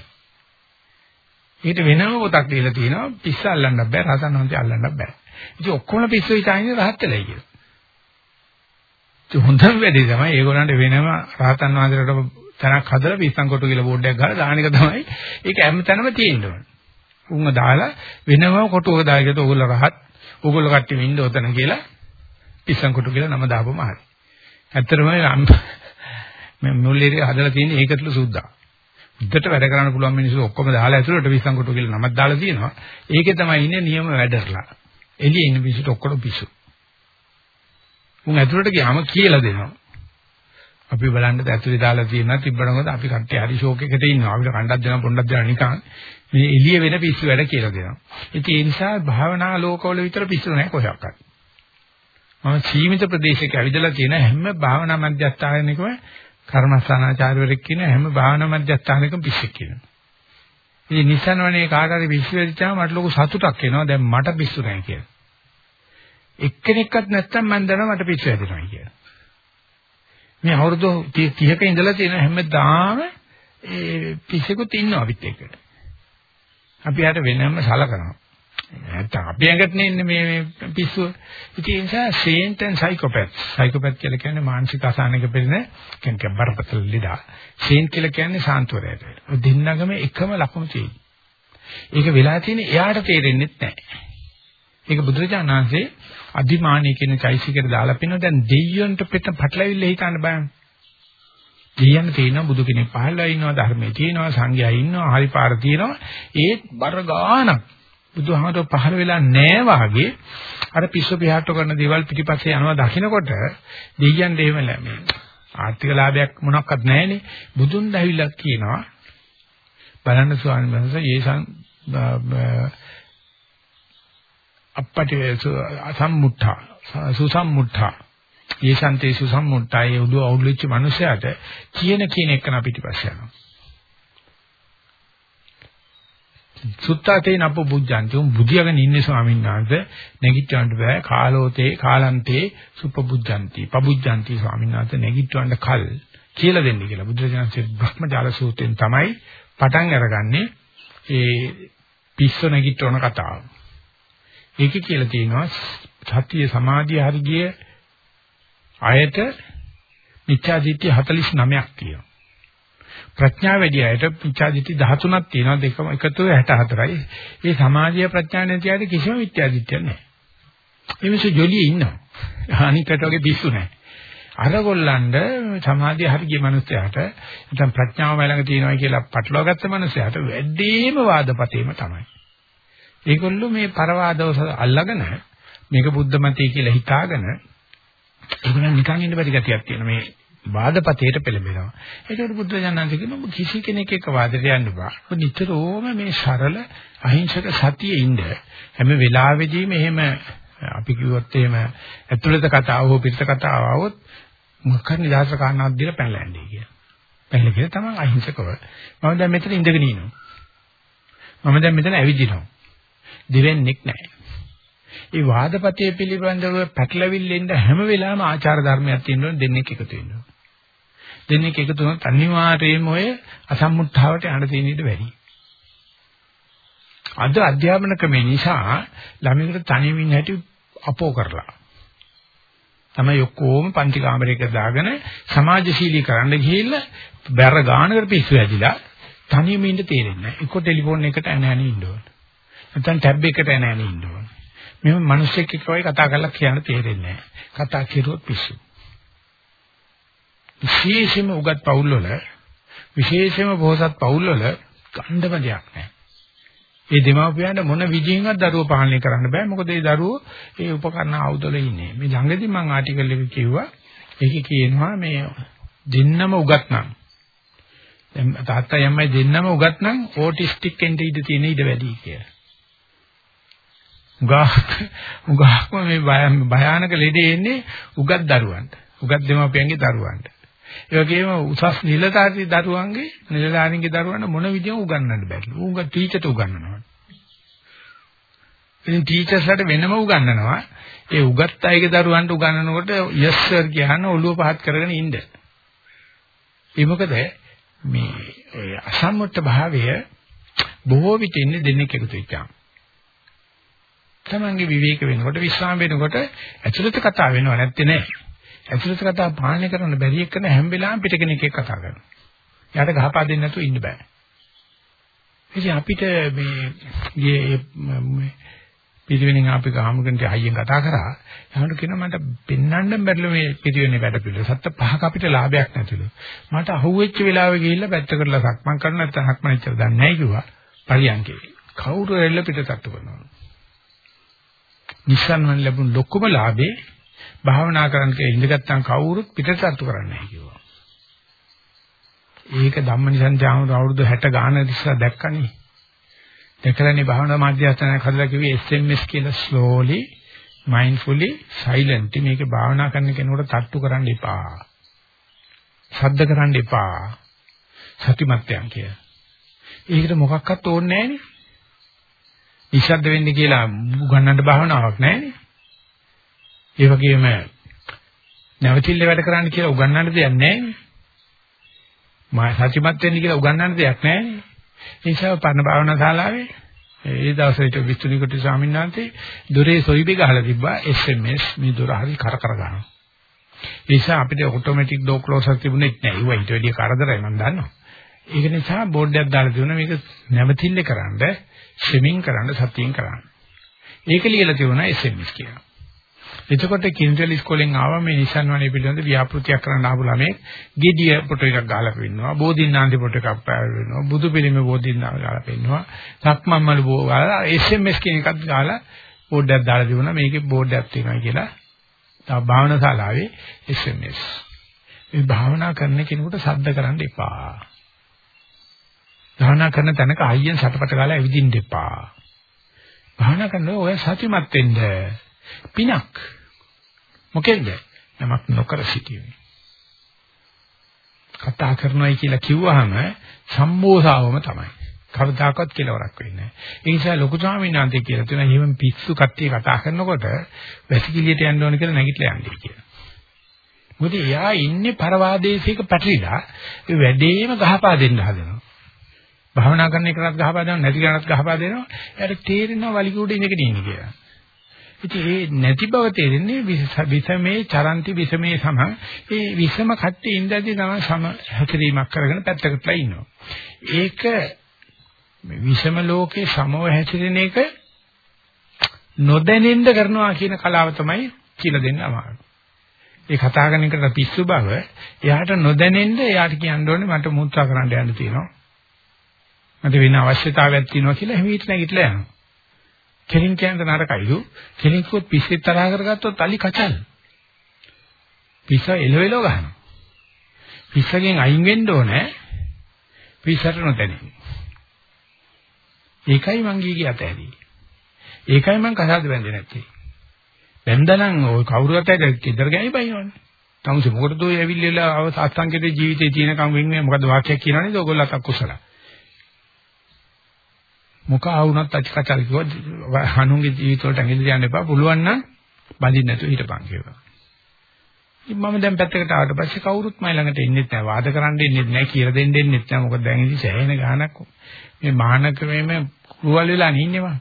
ඊට වෙනම පොතක් දීලා තියෙනවා පිස්ස අල්ලන්න බෑ රහතන් වහන්සේ අල්ලන්න බෑ. ඉතින් ඔක්කොම පිස්සු හිතාගෙන රහත් වෙලයි කියලා. ඒ හොඳම වැඩේ තමයි ඒගොල්ලන්ට වෙනම රහතන් වහන්සේලට තැනක් හදලා පිස්සන් කොටු කියලා බෝඩ් එකක් ගහලා දාන එක තමයි ඒක හැම තැනම තියෙන්න ඕනේ. උන්ව දාලා වෙනම කොටුවක දායකට ඕගොල්ලෝ රහත් ඕගොල්ලෝ කට්ටිය ඉන්න ඔතන කියලා පිස්සන් කොටු කියලා නම දාපුවම හරි. ඇත්තටම මේ මුල්ලේරිය හදලා තියෙන ඒකටලු සුද්දා. උද්දට වැඩ කරන්න පුළුවන් මිනිස්සු ඔක්කොම දාලා ඇතුළට පිස්සන් කොටු කියලා නමක් දාලා තියෙනවා. ඒකේ තමයි ඉන්නේ නියම වැඩරලා. එළියේ ඉන්න පිස්සුට ඔක්කොම පිස්සු. උන් ඇතුළට ගියාම කියලා දෙනවා. අපි බලන්න ඇතුලේ දාලා තියෙනවා තිබ්බන මොකද අපි කට්ටිය හරි ෂෝක් එකකට ඉන්නවා. අපිට කණ්ඩක් දෙනවා පොණ්ඩක් දෙනවා නිකන්. මේ එළිය වෙන පිස්සු වැඩ කියලා දෙනවා. ඉතින් ඒ නිසා භාවනා ලෝකවල විතර පිස්සු නැහැ කොහොක්වත්. මම සීමිත ප්‍රදේශයක ඇවිදලා තියෙන හැම භාවනා මධ්‍යස්ථානයකම කර්මස්ථානාචාර්යවරයෙක් කියන හැම භාවනා මධ්‍යස්ථානයකම පිස්සෙක් කියනවා. ඉතින් නිසන්වනේ කාට හරි පිස්සු වෙච්චාම මට ලොකු සතුටක් එනවා. දැන් මට පිස්සු නැහැ කියලා. එක්කෙනෙක්වත් නැත්තම් මම දන්නවා මට පිස්සු හැදෙනවා කියලා. මේ අවුරුදු 30ක ඉඳලා තියෙන හැමදාම ඒ පිස්සෙකුත් ඉන්නවා අපිත් එක්ක. අපි යට වෙනම සලකනවා. නැත්තම් අපි ඇඟට නෙන්නේ මේ පිස්සුව. ඉතින් ඒ නිසා සේන්ට් ඇන් සයිකෝපැත්. සයිකෝපැත් කියලා කියන්නේ මානසික අසහනයක පිළින කියන්නේ බරපතල ලෙඩ. සේන්ට් කියලා කියන්නේ සාන්තුවරයට. ඔය දෙන්නගම එකම ලක්ෂණ තියෙනවා. ඒක වෙලා තියෙන්නේ එයාට තේරෙන්නේ නැහැ. ඒක බුදුරජාණන් වහන්සේ අදිමානී කියන චෛසිකයට දාලා පිනවා දැන් දෙයියන්ට පිට පටලවිල්ල හිතන්න බෑ. දෙයියන් තේිනවා බුදු කෙනෙක් පහළලා ඉන්නවා ධර්මයේ තියෙනවා සංඝයා ඉන්නවා හරි පාර තියෙනවා. ඒත් බර ගානක් බුදුහාමර පහළ වෙලා නැහැ වාගේ අර පිස්සු පිහාට්ට කරන දේවල් පිටිපස්සේ යනවා දකින්නකොට දෙයියන් දෙහෙම මේ ආර්ථික ලාභයක් මොනක්වත් නැහැනේ. බුදුන් දැවිලා කියනවා බලන්න ස්වාමීන් වහන්සේ යේසන් අපපටි සම්මුත්තා සුසම්මුත්තා. යේසන්තේ සුසම්මුත්තා ඒ උදු අවුල්ච්ච මිනිසයාට කියන කියන එක නා පිටිපස්සේ යනවා. සුත්තාතේ නප්ප බුද්ධාන්ති. උන් බුදියාගෙන ඉන්නේ ස්වාමීන් වහන්සේ. නැගිටවන්න බෑ. කාලෝතේ කාලන්තේ සුපබුද්ධාන්ති. පබුද්ධාන්ති ස්වාමීන් වහන්සේ නැගිටවන්න කල් කියලා දෙන්නේ කියලා. බුදුරජාණන්සේ බ්‍රහ්මජාල සූත්‍රයෙන් තමයි පටන් අරගන්නේ. ඒ පිස්ස නැගිටවන කතාව. ඒකේ කියලා තියෙනවා සතිය සමාධිය හරිය අයට මිත්‍යා දිට්ඨිය 49ක් තියෙනවා. ප්‍රඥා වැඩි අයට මිත්‍යා දිට්ඨි 13ක් තියෙනවා දෙකම එකතු 64යි. ඒ සමාධිය ප්‍රඥා නැති අයට කිසිම මිත්‍යා දිට්ඨියක් නැහැ. මේ මිනිස්සු ජොලියේ ඉන්නවා. අනිකට වගේ පිස්සු නැහැ. අරගොල්ලන්ඩ සමාධිය හරි ගිය මනුස්සයාට නැත්නම් ප්‍රඥාව මලඟ තියෙනවා කියලා පටලවා ගත්ත මනුස්සයාට වැඩිම වාදපතේම තමයි. ඒගොල්ලෝ මේ පරවාදව අල්ලගෙන මේක බුද්ධ මතය කියලා හිතාගෙන ඒගොල්ලන් නිකන් ඉන්න බැරි ගතියක් තියෙන මේ වාදපතේට පෙළඹෙනවා. ඒකට බුදුරජාණන් කියන ඔබ කිසි කෙනෙක් එක්ක වාදයට යන්න බෑ. ඔබ නිතරම මේ සරල අහිංසක සතියේ ඉන්න. හැම වෙලාවෙදීම එහෙම අපි කිව්වොත් එහෙම ඇතුළත කතාව හෝ පිටත කතාව આવොත් මොකක් නිදාස කාරණාවක් දීලා පැනලා යන්නේ කියලා. පැනලා කියලා තමයි අහිංසකව. මම දැන් මෙතන ඉඳගෙන ඉන්නවා. මම දැන් මෙතන ඇවිදිනවා. දෙවෙන්නෙක් නැහැ. ඒ වාදපතේ පිළිබඳව පැටලවිල්ලෙන්ද හැම වෙලාවෙම ආචාර ධර්මයක් තියෙනවා දෙන්නෙක් එකතු වෙනවා. දෙන්නෙක් එකතු වුණොත් අනිවාර්යයෙන්ම ඔය අසම්මුත්තාවට යන්න තියෙන ඉඩ වැඩි. අද අධ්‍යාපන ක්‍රමේ නිසා ළමයින්ට තනියමින් හැටි අපෝ කරලා. තමයි ඔක්කොම පන්ති කාමරයක දාගෙන සමාජශීලී කරන්න ගිහිල්ලා බැර ගානකට පිස්සු ඇදිලා තනියම ඉන්න තේරෙන්නේ නැහැ. එක්ක ටෙලිෆෝන් එකට ඇන ඇන ඉන්න ඕන. නැත්නම් ටැබ් එකට ඇන ඇන ඉන්න ඕන. මෙහෙම මිනිස්සෙක් එක්ක වයි කතා කරලා කියන්න තේරෙන්නේ නැහැ. කතා කෙරුවොත් පිස්සු. විශේෂයෙන්ම උගත් පවුල් වල විශේෂයෙන්ම බෝසත් පවුල් වල ගණ්ඩම දෙයක් නැහැ. ඒ දෙමාපියන්ට මොන විදිහින්වත් දරුවෝ පාලනය කරන්න බෑ. මොකද ඒ දරුවෝ ඒ උපකරණ ආයුධවල ඉන්නේ. මේ ළඟදී මම ආටිකල් එකක කිව්වා. ඒකේ කියනවා මේ දෙන්නම උගත් නම් දැන් තාත්තා යම්මයි දෙන්නම උගත් නම් ඕටිස්ටික් කෙන්ට ඉඳ තියෙන ඉඩ වැඩි කියලා. උගාක් උගාක්ම මේ භයානක ලෙඩේ එන්නේ උගත් දරුවන්ට. උගත් දෙමාපියන්ගේ දරුවන්ට. ඒ වගේම උසස් නිලධාරී දරුවන්ගේ නිලධාරීන්ගේ දරුවන්ට මොන විදියෙම උගන්වන්න බැරිලු. උග ටීචර්ට උගන්වනවා. ඉතින් ටීචර්ස්ලාට වෙනම උගන්වනවා. ඒ උගත් අයගේ දරුවන්ට උගන්වනකොට යස් සර් කියන ඔළුව පහත් කරගෙන ඉන්න. ඒ මොකද මේ ඔය අසම්මුත භාවය බොහෝ විට ඉන්නේ දෙන්නෙක් එකතු වෙච්චාම. තමන්ගේ විවේක වෙනකොට විශ්‍රාම වෙනකොට ඇතුළත කතා වෙනව නැත්තේ නෑ. ඇතුළත කතා පාලනය කරන්න බැරි එක්කන හැම වෙලාවෙම පිට කෙනෙක් එක්ක කතා කරනවා. එයාට ගහපා දෙන්න නැතුව ඉන්න බෑ. ඉතින් අපිට මේ මේ පිළිවෙලින් අපි ගහමුකන්ට හයියෙන් කතා කරා. එහමඩ කියනවා මට පෙන්වන්න බැරිලු මේ පිළිවෙලේ වැඩ පිළිවෙල. සත්ත පහක අපිට ලාභයක් නැතිලු. මට අහුවෙච්ච වෙලාවෙ ගිහිල්ලා පැත්ත කරලා සක්මන් කරන්න නැත්නම් සක්මන් ඉච්චර දන්නේ නැහැ කිව්වා. පරියන්කේ. කවුරු එල්ල පිට තට්ටු කරනවා. නිස්සන්වන් ලැබුණු ලොකුම ලාභේ භාවනා කරන්න කියලා ඉඳගත්නම් කවුරුත් පිටසත්තු කරන්නේ නැහැ කිව්වා. ඒක ධම්මනිසංජාමර අවුරුදු 60 ගාන ඉස්සර දැක්කනේ. දැකලානේ භාවනා මාධ්‍යස්ථානයක් හදලා කිව්වේ SMS කියලා slowly mindfully silently මේක භාවනා කරන කෙනෙකුට තට්ටු කරන්න එපා. ශබ්ද කරන්න එපා. සතිමත්යන් කිය. ඒකට මොකක්වත් ඕනේ නැහැනේ. නිශ්ශබ්ද වෙන්න කියලා උගන්නන්න භාවනාවක් නැහැනේ. ඒ වගේම නැවතිල්ල වැඩ කරන්න කියලා උගන්නන්න දෙයක් නැහැනේ. මා සත්‍යමත් වෙන්න කියලා උගන්නන්න දෙයක් නැහැනේ. ඒ නිසා පරණ භාවනා ශාලාවේ ඒ දවසේට විස්තුනිකට ස්වාමීන් වහන්සේ දොරේ සොයිබි ගහලා තිබ්බා SMS මේ දොර හරි කර කර ගන්නවා. ඒ නිසා අපිට ඔටෝමැටික් ඩෝ ක්ලෝසර් තිබුණේ නැහැ. ඒවා ඊට වැඩිය කරදරයි මම දන්නවා. ඒක නිසා බෝඩ් එකක් දාලා දුන්නා මේක නැවතිල්ල කරන්න, ස්විමින් කරන්න, සතියෙන් කරන්න. ඒක ලියලා තියුණා SMS කියලා. එතකොට කින්දල් ඉස්කෝලෙන් ආවා මේ නිසන් වනේ පිළිබඳ ව්‍යාපෘතියක් කරන්න ආපු ළමෙක් ගෙඩිය ෆොටෝ එකක් ගහලා පෙන්නනවා බෝධින්නාන්ති ෆොටෝ එකක් පෙන්නනවා බුදු පිළිමේ බෝධින්නාන්ති ගහලා පෙන්නනවා සක්මන්මල් බෝ ගහලා SMS කියන එකක් ගහලා බෝඩ් එකක් දාලා දුන්නා මේකේ බෝඩ් එකක් තියෙනවා කියලා තව භාවනා ශාලාවේ SMS මේ භාවනා කරන කෙනෙකුට සද්ද කරන්න එපා භාවනා කරන තැනක අයියෙන් සටපට ගාලා ඇවිදින්න එපා භාවනා කරනකොට ඔය සතිමත් වෙන්න පිනක් මොකෙන්ද? නමක් නොකර සිටීමේ. කතා කරනවායි කියලා කිව්වහම සම්මෝසාවම තමයි. කවදාකවත් කෙලවරක් වෙන්නේ නැහැ. ඒ නිසා ලොකු ස්වාමීන් වහන්සේ කියලා තියෙනවා එහෙම පිස්සු කට්ටිය කතා කරනකොට වැසිකිළියට යන්න ඕන කියලා නැගිටලා යන්නේ කියලා. මොකද එයා ඉන්නේ පරවාදේශයක පැටලිලා ඒ වැඩේම ගහපා දෙන්න හදනවා. භාවනා කරන එකකට ගහපා දෙනවා නැති කෙනාට ගහපා දෙනවා. එයාට තේරෙනවා වලිගුඩ ඉඳගෙන ඉන්නේ කියලා. ඉතින් ඒ නැති බව තේරෙන්නේ විසමේ චරන්ති විසමේ සම ඒ විසම කට්ටි ඉඳදී තමයි සම හැසිරීමක් කරගෙන පැත්තකටලා ඉන්නවා. ඒක විසම ලෝකේ සමව හැසිරෙන එක නොදැනෙන්න කරනවා කියන කලාව තමයි කියලා දෙන්න අමාරුයි. ඒ කතා කරන එකට පිස්සු බව එයාට නොදැනෙන්න එයාට කියන්න ඕනේ මට මුත්‍රා කරන්න යන්න තියෙනවා. මට වෙන අවශ්‍යතාවයක් තියෙනවා කියලා හිමීට නැගිටලා යනවා. කෙලින් කියන්න නරකයිලු. කෙලින් කිව්වොත් පිස්සෙත් තරහ කරගත්තොත් අලි කචල්. පිස්ස එලවෙලව ගහනවා. පිස්සගෙන් අයින් වෙන්න ඕනේ. පිස්සට නොතැනෙන්නේ. ඒකයි මං ගියේ අතහැරී. ඒකයි මං කසාද බැඳේ නැත්තේ. බැඳනනම් ඔය කවුරුත් ඇද කිදර ගෑනි බයිනවනේ. තමුසේ මොකටද ඔය ඇවිල්ලා අව සාස්ත්‍රංගිකේ ජීවිතේ තියෙනකම් වෙන්නේ මොකද වාක්‍යයක් කියනවනේ ඔයගොල්ලෝ අතක් කුසල. මොක ආවුණත් අචකචල් කිව්වා හනුන්ගේ ජීවිතවලට ඇඟිලි දාන්න එපා පුළුවන් නම් බඳින්න නැතුව හිටපන් කියලා. මම දැන් පැත්තකට ආවට පස්සේ කවුරුත් මයි ළඟට එන්නෙත් නැහැ වාද කරන්න එන්නෙත් නැහැ කියලා දෙන්න එන්නෙත් නැහැ මොකද දැන් ඉතින් සෑහෙන ගාණක් මේ මහානකමේම කුරුවල් වෙලා නින්නවා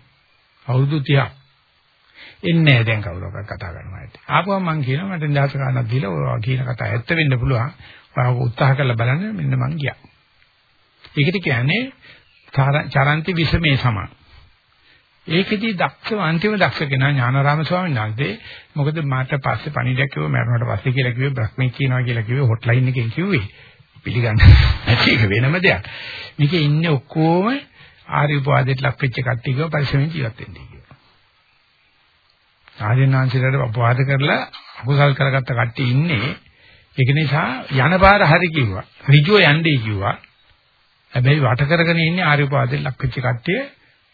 අවුරුදු 30ක් එන්නේ නැහැ දැන් කවුරක්වත් කතා කරනවා ඇති. ආපුවම මං කියනවා මට දහස ගන්නක් දීලා ඔය කියන කතා ඇත්ත වෙන්න පුළුවන්. ඔයාලා උත්සාහ කරලා බලන්න මෙන්න මං ගියා. ඒකට කියන්නේ චරන්ති විසමේ සම. ඒකෙදි දක්ෂ අන්තිම දක්ෂ කෙනා ඥානාරාම ස්වාමීන් වහන්සේ මොකද මාට පස්සේ පණිඩක් කිව්ව මරණයට පස්සේ කියලා කිව්වේ බ්‍රහ්මී කියනවා කියලා කිව්වේ හොට්ලයින් එකෙන් කිව්වේ. පිළිගන්න නැති එක වෙනම දෙයක්. මේකේ ඉන්නේ ඔක්කොම ආර්ය උපවාදයට ලක් වෙච්ච කට්ටිය කිව්ව පරිශ්‍රමයෙන් ජීවත් වෙන්නේ. ආර්යනාංශයට අපවාද කරලා අකුසල් කරගත්ත කට්ටිය ඉන්නේ ඒක නිසා යන පාර හරි කිව්වා ඍජුව යන්නේ කිව්වා හැබැයි වට කරගෙන ඉන්නේ ආර්යපාදෙන් ලක්විච්ච කට්ටිය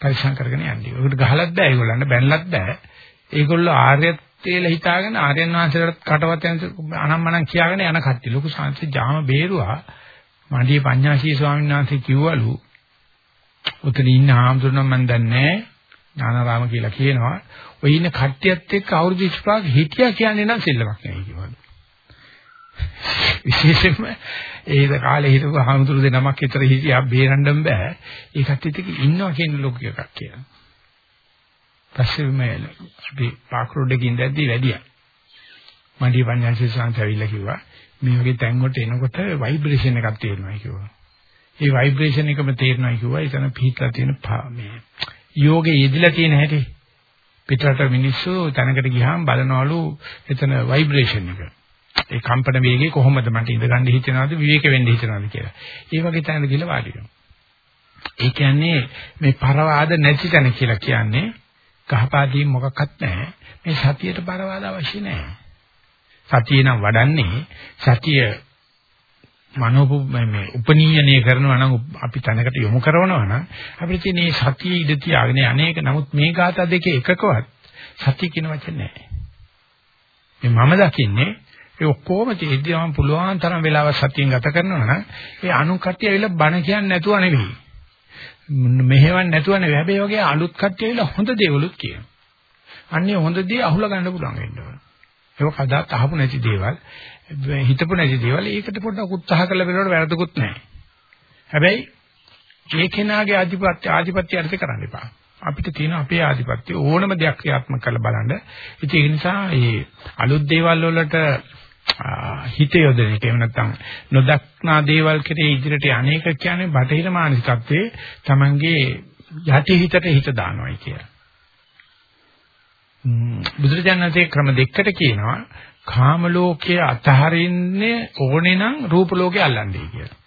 පරිසම් කරගෙන යන්නේ. ඒකට ගහලත් බෑ ඒගොල්ලන්ට බැනලත් බෑ. ඒගොල්ලෝ ආර්යත් කියලා හිතාගෙන ආර්යයන් වහන්සේලාට කටවත් යන අනම්මනම් කියාගෙන යන කට්ටිය ලොකු සංසි ජාම බේරුවා. මණ්ඩිය පඤ්ඤාසී ස්වාමීන් වහන්සේ කිව්වලු උතන ඉන්න ආම්තුරුනම් මන් දන්නේ ඥානාරාම කියලා කියනවා. ඔය ඉන්න කට්ටියත් එක්ක අවුරුදු 25ක් හිටියා කියන්නේ නම් සෙල්ලමක් නෙවෙයි කිව්වලු. විශේෂයෙන්ම ඒක කාලේ හිටපු හාමුදුරු දෙනමක් විතර හිටියා බේරන්නම් බෑ. ඒකත් ඉතින් ඉන්නවා කියන ලොකු එකක් කියලා. පස්සේ මේ අපි පාක්‍රෝඩේ ඉඳද්දී වැඩියා. මණ්ඩිය පඤ්ඤාසේ සංසවිලා කිව්වා මේ වගේ තැන් වලට එනකොට ভাইබ්‍රේෂන් එකක් තියෙනවා කිව්වා. ඒ ভাইබ්‍රේෂන් එකම තේරෙනවා කිව්වා. ඒතන පිටලා තියෙන මේ යෝගේ යෙදিলা තියෙන හැටි. පිටරට මිනිස්සු තැනකට ගියාම බලනවලු එතන ভাইබ්‍රේෂන් එක. ඒ කම්පන වේගය කොහොමද මට ඉඳගන්න හිතෙනවද විවේක වෙන්න හිතෙනවද කියලා. ඒ වගේ තැනකට ගිහලා වාඩි වෙනවා. ඒ කියන්නේ මේ පරවාද නැති තැන කියලා කියන්නේ ගහපාදී මොකක්වත් නැහැ. මේ සතියට පරවාද අවශ්‍ය නැහැ. සතිය නම් වඩන්නේ සතිය මනෝපු මේ උපනීයනය කරනවා නම් අපි තැනකට යොමු කරනවා නම් අපිට තියෙන මේ සතිය ඉඳ තියාගෙන අනේක නමුත් මේ ગાථා දෙකේ එකකවත් සතිය කියන වචනේ නැහැ. මේ මම දකින්නේ ඒ ඔක්කොම තියෙද්දී මම පුළුවන් තරම් වෙලාවක් සතියෙන් ගත කරනවා නම් ඒ අනු කට්ටිය ඇවිල්ලා බණ කියන්නේ නැතුව නෙවෙයි. මෙහෙවන් නැතුව නෙවෙයි. හැබැයි වගේ අලුත් කට්ටිය ඇවිල්ලා හොඳ දේවලුත් කියනවා. අන්නේ හොඳ දේ අහුලා ගන්න පුළුවන් වෙන්න ඕන. ඒක කදාත් අහපු නැති දේවල්, හිතපු නැති දේවල් ඒකට පොඩ්ඩක් උත්සාහ කරලා බලනකොට වැරදුකුත් නැහැ. හැබැයි ඒ කෙනාගේ ආධිපත්‍ය ආධිපත්‍ය අර්ථ කරන්න එපා. අපිට තියෙන අපේ ආධිපත්‍ය ඕනම දෙයක් ක්‍රියාත්මක කරලා බලන්න. ඉතින් ඒ නිසා මේ අලුත් දේවල් වලට හිත යොදන එක එහෙම නැත්නම් නොදක්නා දේවල් කෙරේ ඉදිරියට අනේක කියන්නේ බටහිර මානසිකත්වයේ Tamange යටි හිතට හිත දානවායි කියලා. බුදුරජාණන්සේ ක්‍රම දෙකකට කියනවා කාම ලෝකයේ අතහරින්නේ ඕනේ නම් රූප ලෝකේ අල්ලන්නේ කියලා.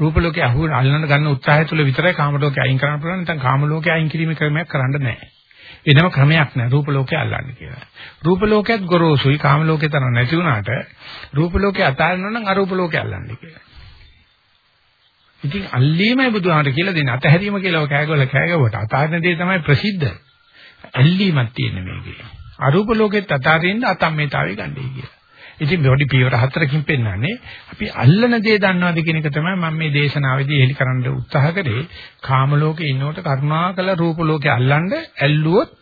රූප ලෝකේ අහුව අල්ලන්න ගන්න උත්සාහය තුළ විතරයි කාම ලෝකේ අයින් කරන්න පුළුවන් නැත්නම් කාම ලෝකේ අයින් කිරීමේ ක්‍රමයක් කරන්න නැහැ. වෙනම ක්‍රමයක් නැහැ රූප ලෝකේ අල්ලන්නේ කියලා. රූප ලෝකයේත් ගොරෝසුයි කාම ලෝකේ තරම් නැති වුණාට රූප ලෝකේ අතාරිනවා නම් අරූප ලෝකේ අල්ලන්නේ කියලා. ඉතින් අල්ලීමයි බුදුහාමර කියලා දෙන්නේ. අතහැරීම කියලා කෑගවල කෑගවට අතාරින දේ තමයි ප්‍රසිද්ධ. ඇල්ලීමක් තියෙන මේකේ. අරූප ලෝකෙත් අතාරින්න අතම්මේතාවේ ගන්නයි කියලා. ඉතින් පොඩි පියවර හතරකින් පෙන්නන්නේ අපි අල්ලන දේ දන්නවද කියන එක තමයි මම මේ දේශනාවේදී එලි කරන්න උත්සාහ කරේ. කාම ලෝකේ ඉන්නකොට කරුණාකල රූප ලෝකේ අල්ලන්න ඇල්ලුවොත්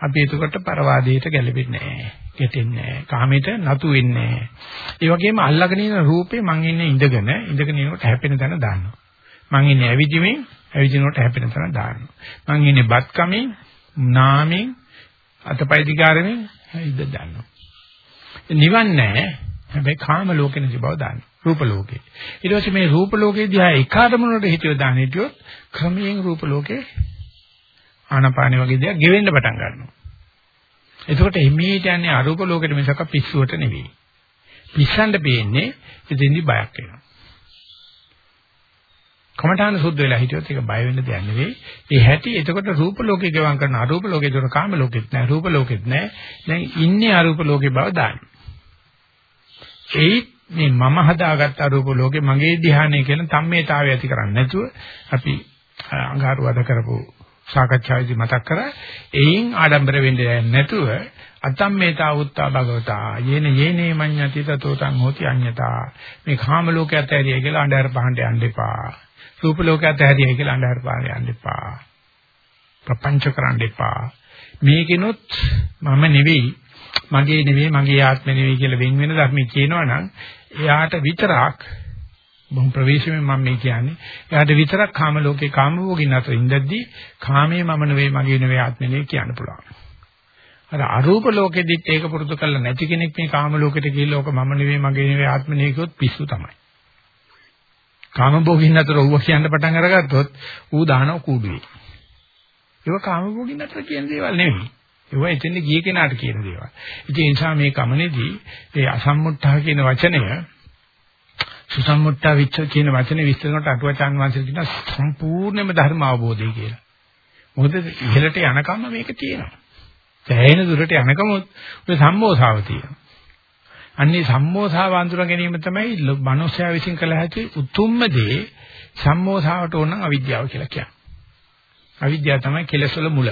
අපි එතකොට පරවාදයට ගැලපෙන්නේ නැහැ. ගැටෙන්නේ නැහැ. කාමයට නතු වෙන්නේ නැහැ. ඒ වගේම අල්ලගෙන ඉන්න රූපේ මං ඉන්නේ ඉඳගෙන ඉඳගෙන ඉන්නකොට හැපෙන තැන දාන්නවා. මං ඉන්නේ ඇවිදිමින් ඇවිදිනකොට හැපෙන තැන දාන්නවා. මං ඉන්නේ බත් කමින් නාමින් අතපය දිගාරමින් ඉඳ දාන්නවා. නිවන් නැහැ. හැබැයි කාම ලෝකේ නැති බව දාන්න. රූප ලෝකේ. ඊට පස්සේ මේ රූප ලෝකේ දිහා එකාදමනට හිතියව දාන්න හිටියොත් ක්‍රමයෙන් රූප ලෝකේ ආනපානෙ වගේ දේවල් ගෙවෙන්න පටන් ගන්නවා. එතකොට හිමීට යන්නේ අරූප ලෝකෙට මිසක පිස්සුවට නෙවෙයි. පිස්සන්ට පේන්නේ ඉතින්දි බයක් එනවා. කමඨාන සුද්ධ වෙලා හිටියොත් ඒක බය වෙන්න දෙයක් නෙවෙයි. ඒ හැටි එතකොට රූප ලෝකේ ගෙවම් කරන අරූප ලෝකේ දොර කාම ලෝකෙත් නෑ රූප ලෝකෙත් නෑ. දැන් ඉන්නේ අරූප ලෝකේ බව දාන්න. ඒ මේ මම හදාගත්ත රූප ලෝකේ මගේ ධ්‍යානය කියන තම්මේතාවය ඇති කරන්නේ නැතුව අපි අඟහරුවද කරපු සාකච්ඡාවේදී මතක් කරා එයින් ආඩම්බර වෙන්නේ නැතුව අතම්මේතා උත්තා භගවතා යේන යේනේ මඤ්ඤති තතෝතං හෝති අඤ්ඤතා. මේ කාම ලෝකයට ඇරිය කියලා අnder පහන්න යන්න එපා. රූප ලෝකයට ඇරිය කියලා අnder පහන්න යන්න එපා. ප්‍රපංච කරන්න එපා. මේකිනුත් මම නෙවෙයි. මගේ නෙවෙයි මගේ ආත්මෙ නෙවෙයි කියලා වෙන් වෙන ධර්මයේ කියනවා නම් එයාට විතරක් බොහොම ප්‍රවේශමෙන් මම මේ කියන්නේ. එයාට විතරක් කාම ලෝකේ කාම භෝගින් අතර ඉඳද්දී කාමයේ මම නෙවෙයි මගේ නෙවෙයි ආත්මෙ නෙවෙයි කියන්න පුළුවන්. අර අරූප ලෝකෙදිත් ඒක පුරුදු කරලා නැති කෙනෙක් මේ කාම ලෝකෙට ගිහිල්ලා ඕක මම නෙවෙයි මගේ නෙවෙයි ආත්මෙ නෙවෙයි කිව්වොත් පිස්සු තමයි. කාම භෝගින් අතර ඌව කියන්න පටන් අරගත්තොත් ඌ දානව කූඩුවේ. ඒක කාම භෝගින් අතර කියන දේවල් නෙවෙයි. ඒවා එතෙන්ද ගිය කෙනාට කියන දේවල්. ඉතින් ඒ නිසා මේ කමනේදී ඒ අසම්මුත්තා කියන වචනය සුසම්මුත්තා විච්ඡ කියන වචනේ විස්තර කරනකොට අටුවචාන් වහන්සේ කියන සම්පූර්ණයෙන්ම ධර්ම අවබෝධය කියලා. මොකද ඉහළට යනකම් මේක තියෙනවා. සෑහෙන දුරට යනකමොත් ඔය සම්මෝසාව තියෙනවා. අන්නේ සම්මෝසාව අඳුර ගැනීම තමයි මනුෂ්‍යයා විසින් කළ හැකි උතුම්ම දේ සම්මෝසාවට ඕන අවිද්‍යාව කියලා කියන්නේ. අවිද්‍යාව තමයි කෙලෙස් වල මුල.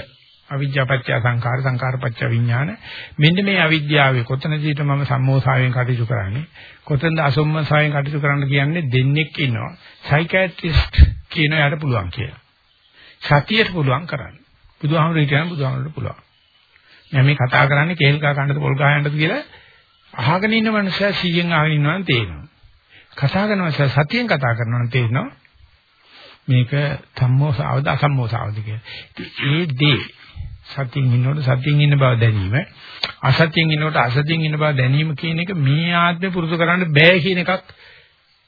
අවිද්‍යාපච්චය සංඛාර සංඛාරපච්චය විඥාන. මෙන්න මේ අවිද්‍යාවේ කොතනදීද මම සම්මෝසාවෙන් කටයුතු කරන්නේ? කොතනද අසම්මෝසාවෙන් කටයුතු කරන්න කියන්නේ? දෙන්නෙක් ඉන්නවා. සයිකියාට්‍රිස්ට් කියන යාට පුළුවන් කියලා. සතියට පුළුවන් කරන්න. බුදුහාමුදුරු කියන බුදුහාමුදුරුට පුළුවන්. මම මේ කතා කරන්නේ කේල් කා කන්නද පොල් ගහ යන්නද කියලා අහගෙන ඉන්න මනුස්සයා 100න් අහගෙන ඉන්නවා නම් තේරෙනවා. කතා කරන මනුස්සයා සතියෙන් කතා කරනවා නම් තේරෙනවා. මේක සම්මෝසාවද අසම්මෝසාවද කියලා. ඒ දේ සතියින් ඉන්නකොට සතියින් ඉන්න බව දැනීම අසතියින් ඉන්නකොට අසතියින් ඉන්න බව දැනීම කියන එක මේ ආත්මේ පුරුදු කරන්න බෑ කියන එකක්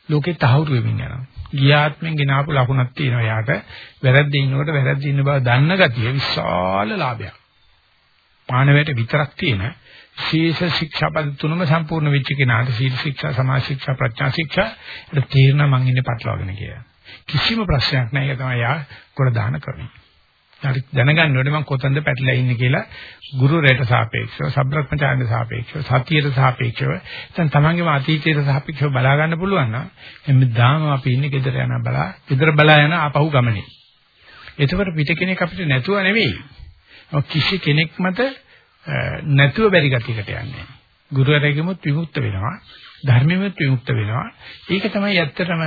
ලෝකේ තහවුරු වෙමින් යනවා. ගිය ආත්මෙන් ගෙනාපු ලකුණක් තියෙනවා යාට. වැරද්ද ඉන්නකොට වැරද්ද ඉන්න බව දන්න ගතිය විශාල ලාභයක්. මානවයට විතරක් තියෙන ශීර්ෂ ශික්ෂාපද තුනම සම්පූර්ණ වෙච්ච කෙනාට සීල ශික්ෂා, සමාජ ශික්ෂා, ප්‍රඥා ශික්ෂා ඒක තේරෙනවා මං ඉන්නේ පටලවාගෙන කියලා. කිසිම ප්‍රශ්නයක් නැහැ. ඒක තමයි යා කොට දාන ක්‍රමය. හරි දැනගන්න ඕනේ මම කොතනද පැටලලා ඉන්නේ කියලා. ගුරුරයට සාපේක්ෂව සබ්‍රක්‍මචාරයට සාපේක්ෂව සතියට සාපේක්ෂව දැන් තමන්ගේම අතීතයට සාපේක්ෂව බලා ගන්න පුළුවන් නම් හැමදාම අපි ඉන්නේ ගෙදර යන බලා ගෙදර බලා යන ආපහු ගමනේ. එතකොට පිට කෙනෙක් අපිට නැතුව නෙවෙයි. කිසි කෙනෙක් මත නැතුව බැරි ගතියකට යන්නේ. ගුරුවරයෙකුමුත් විමුක්ත වෙනවා. ධර්මෙමුත් විමුක්ත වෙනවා. ඒක තමයි ඇත්තටම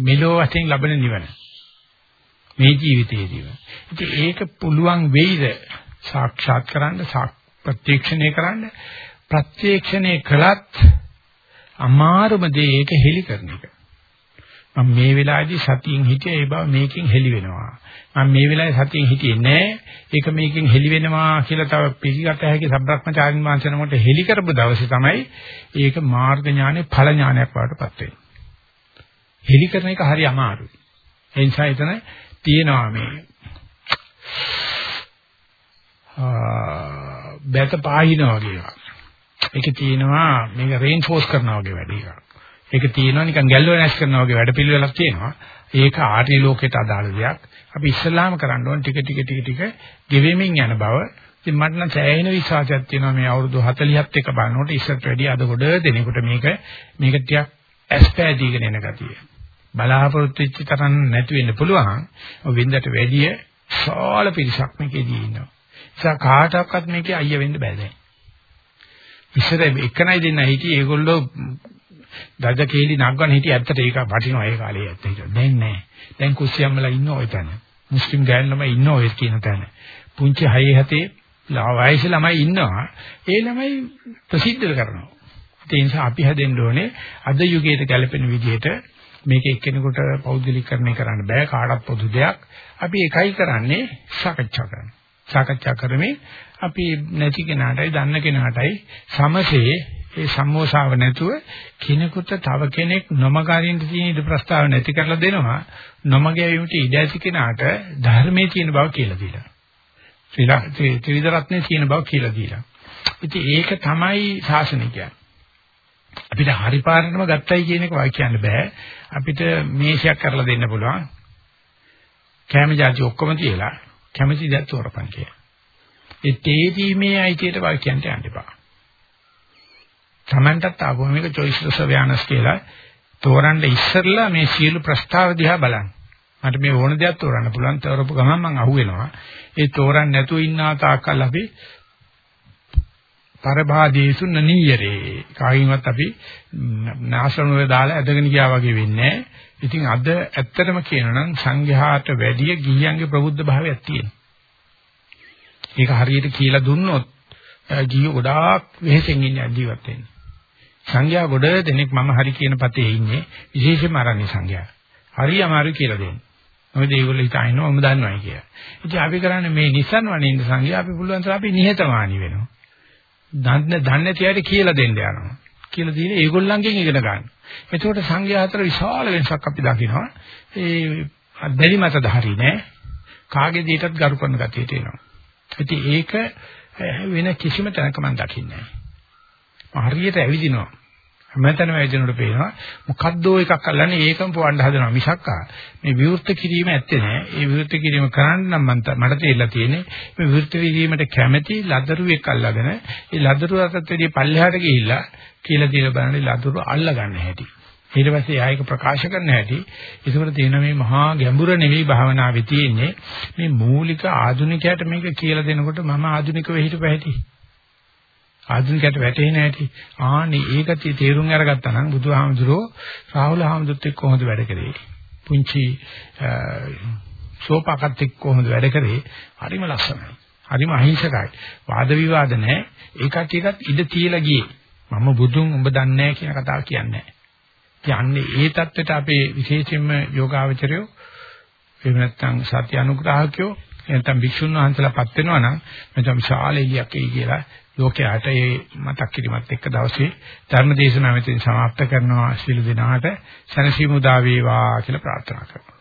මෙලෝ වශයෙන් ලබන නිවන. මේ ජීවිතයේදීම. ඉතින් ඒක පුළුවන් වෙයිද සාක්ෂාත් කරන්න ප්‍රත්‍යක්ෂණය කරන්න ප්‍රත්‍යක්ෂණය කළත් අමාරුම දේ ඒක හෙලි කරන එක. මම මේ වෙලාවේදී සතියෙන් හිටියේ ඒ බව මේකෙන් හෙලි වෙනවා. මම මේ වෙලාවේ සතියෙන් හිටියේ නෑ. ඒක මේකෙන් හෙලි වෙනවා කියලා තව පිළිගත හැකි සබ්‍රක්‍මචාරින් වංශනමට හෙලි කරපු දවසේ තමයි ඒක මාර්ග ඥානේ ඵල ඥානයක් වඩටපත් වෙන්නේ. හෙලි කරන එක හරි අමාරුයි. ඒ නිසා එතන තියෙනවා මේ බැත පාහිනා වගේ එකක්. ඒකේ තියෙනවා මේක රේන්ෆෝස් කරනවා වගේ වැඩ එකක්. ඒක තියෙනවා නිකන් ගැල්වනයිස් කරනවා වගේ වැඩ පිළිවෙලක් තියෙනවා. ඒක ආර්ය ලෝකයට අදාළ දෙයක්. අපි ඉස්සලාම කරන්න ඕන ටික ටික ටික ටික ගෙවෙමින් යන බව. ඉතින් මට නම් සෑහෙන විශ්වාසයක් තියෙනවා මේ අවුරුදු 40ත් එක බලනකොට ඉස්සරට වැඩිය අද ගොඩ දෙනකොට මේක මේක ටිකක් ඇස්පෑදීගෙන එන ගතිය. බලාපොරොත්තු වෙච්ච තරම් නැති වෙන්න පුළුවන්. වෙන්දට වැඩිය සාල පිරිසක් මේකේදී ඉන්නවා. ඒ කාටවත් මේකේ අයිය වෙන්න බෑ දැන්. ඉස්සර එකනයි දෙන්න හිටියේ ඒගොල්ලෝ දඩ කේලි නග්ගන හිටියේ ඇත්තට ඒක වටිනවා ඒ කාලේ ඇත්ත හිටියා. දැන් නෑ. දැන් කුස්සියම්මලා ඉන්න ඔය තැන. මුස්ලිම් ගෑන් ළමයි ඉන්න ඔය කියන තැන. පුංචි 6 7 වයස ළමයි ඉන්නවා. ඒ ළමයි ප්‍රසිද්ධ කරනවා. ඒ නිසා අපි හැදෙන්න ඕනේ අද යුගයට ගැලපෙන විදිහට මේක එක්කෙනෙකුට පෞද්ගලිකකරණය කරන්න බෑ කාටවත් පොදු දෙයක්. අපි එකයි කරන්නේ සාකච්ඡා කරනවා. සාකච්ඡා කරමින් අපි නැති කෙනාටයි දන්න කෙනාටයි සමසේ ඒ සම්මෝසාව නැතුව කෙනෙකුට තව කෙනෙක් නොමගාරින්න තියෙන ඉද ප්‍රස්තාව නැති කරලා දෙනවා නොමගෑවීමට ඉඩ ඇති කෙනාට ධර්මයේ තියෙන බව කියලා දීලා. ත්‍රිවිධ රත්නේ තියෙන බව කියලා දීලා. ඉතින් ඒක තමයි ශාසනය කියන්නේ. අපිට හරි පාරටම ගත්තයි කියන එක වායි කියන්න බෑ. අපිට මේෂයක් කරලා දෙන්න පුළුවන්. කැම જાති ඔක්කොම තියලා කැමැති දේ තෝරපන් කියලා. ඒ තේදීමේ අයිතියට වායි කියන්න යන්න එපා. Tamanටත් ආපුවා මේක choiceless awareness කියලා තෝරන්න ඉස්සෙල්ලා මේ සියලු ප්‍රස්තාව දිහා බලන්න. මට මේ ඕන දෙයක් තෝරන්න පුළුවන්. තෝරපු ගමන් මම අහුවෙනවා. ඒ තෝරන්න නැතුව ඉන්නා තාක්කල් අපි පරභාදේසු නනීයරේ. කායින්වත් අපි නාශනුවේ දාලා ඇදගෙන ගියා වගේ වෙන්නේ ඉතින් අද ඇත්තටම කියනනම් සංඝයාට වැඩිය ගිහියන්ගේ ප්‍රබුද්ධ භාවයක් තියෙනවා. ඒක හරියට කියලා දුන්නොත් ගිහියෝ ගොඩාක් වෙහෙසෙන් ඉන්නේ ජීවත් වෙන්නේ. සංඝයා ගොඩ දෙනෙක් මම හරි කියන පතේ ඉන්නේ විශේෂයෙන්ම ආරණ්‍ය සංඝයා. හරි අමාරු කියලා දෙන්නේ. මොකද ඒගොල්ලෝ හිතනවා මම දන්නවයි කියලා. ඉතින් අපි කරන්නේ මේ නිසන් වනේ ඉන්න සංඝයා අපි පුළුවන් තරම් අපි නිහතමානී වෙනවා. දන්නේ දන්නේ තියාට කියලා දෙන්න යනවා. කියලා දීලා ඒගොල්ලන්ගෙන් ඉගෙන ගන්න. එතකොට සංඝයා අතර විශාල වෙනසක් අපි දකිනවා. ඒ බැරි මතද හරි නෑ. කාගේ දීටත් ගරු කරන ගතියට එනවා. ඉතින් ඒක වෙන කිසිම තැනක මම දකින්නේ නෑ. හරියට ඇවිදිනවා. හැමතැනම ඇවිදිනකොට පේනවා මොකද්දෝ එකක් අල්ලන්නේ ඒකම පොවන්න හදනවා මිසක් මේ විවෘත කිරීම ඇත්තේ නෑ. ඒ විවෘත කිරීම කරන්න නම් මට තේරලා තියෙන්නේ මේ විවෘත කිරීමට කැමැති ලදරුවෙක් අල්ලගෙන ඒ ලදරුව අතට වැඩි පල්ලෙහාට ගිහිල්ලා කියලා කියලා බලන්නේ ලදරුව අල්ලගන්න හැටි. ඊට පස්සේ ආයක ප්‍රකාශ කරන්න හැටි ඒකට තියෙන මේ මහා ගැඹුර නෙවෙයි භාවනාවේ තියෙන්නේ මේ මූලික ආධුනිකයට මේක කියලා දෙනකොට මම ආධුනිකව හිටපැහැටි ආධුනිකයට වැටෙන්නේ නැති. ආනි ඒකත් තේරුම් අරගත්තා නම් බුදුහාමුදුරෝ රාහුල හාමුදුරුත් එක්ක කොහොමද වැඩ කරේ? පුංචි සෝපාකත් එක්ක කොහොමද වැඩ කරේ? හරිම ලස්සනයි. හරිම අහිංසකයි. වාද විවාද නැහැ. ඒකට එකත් ඉඳ තියලා ගියේ. මම බුදුන් උඹ දන්නේ නැහැ කියන කතාව කියන්නේ නැහැ. ඒ தත්වෙට අපේ විශේෂයෙන්ම යෝගාවචරයෝ එහෙම නැත්නම් සත්‍ය අනුග්‍රහකයෝ නැත්නම් භික්ෂුන් වහන්සේලාපත් වෙනවා නම් මචං විශාල එළියක් එයි කියලා ලෝකයට ඒ මතක් කිරීමත් එක්ක දවසේ ධර්ම දේශනාව මෙතෙන් සමාප්ත කරනවා. ශිළු දිනාට සනසීමු දා වේවා කියලා ප්‍රාර්ථනා කරනවා.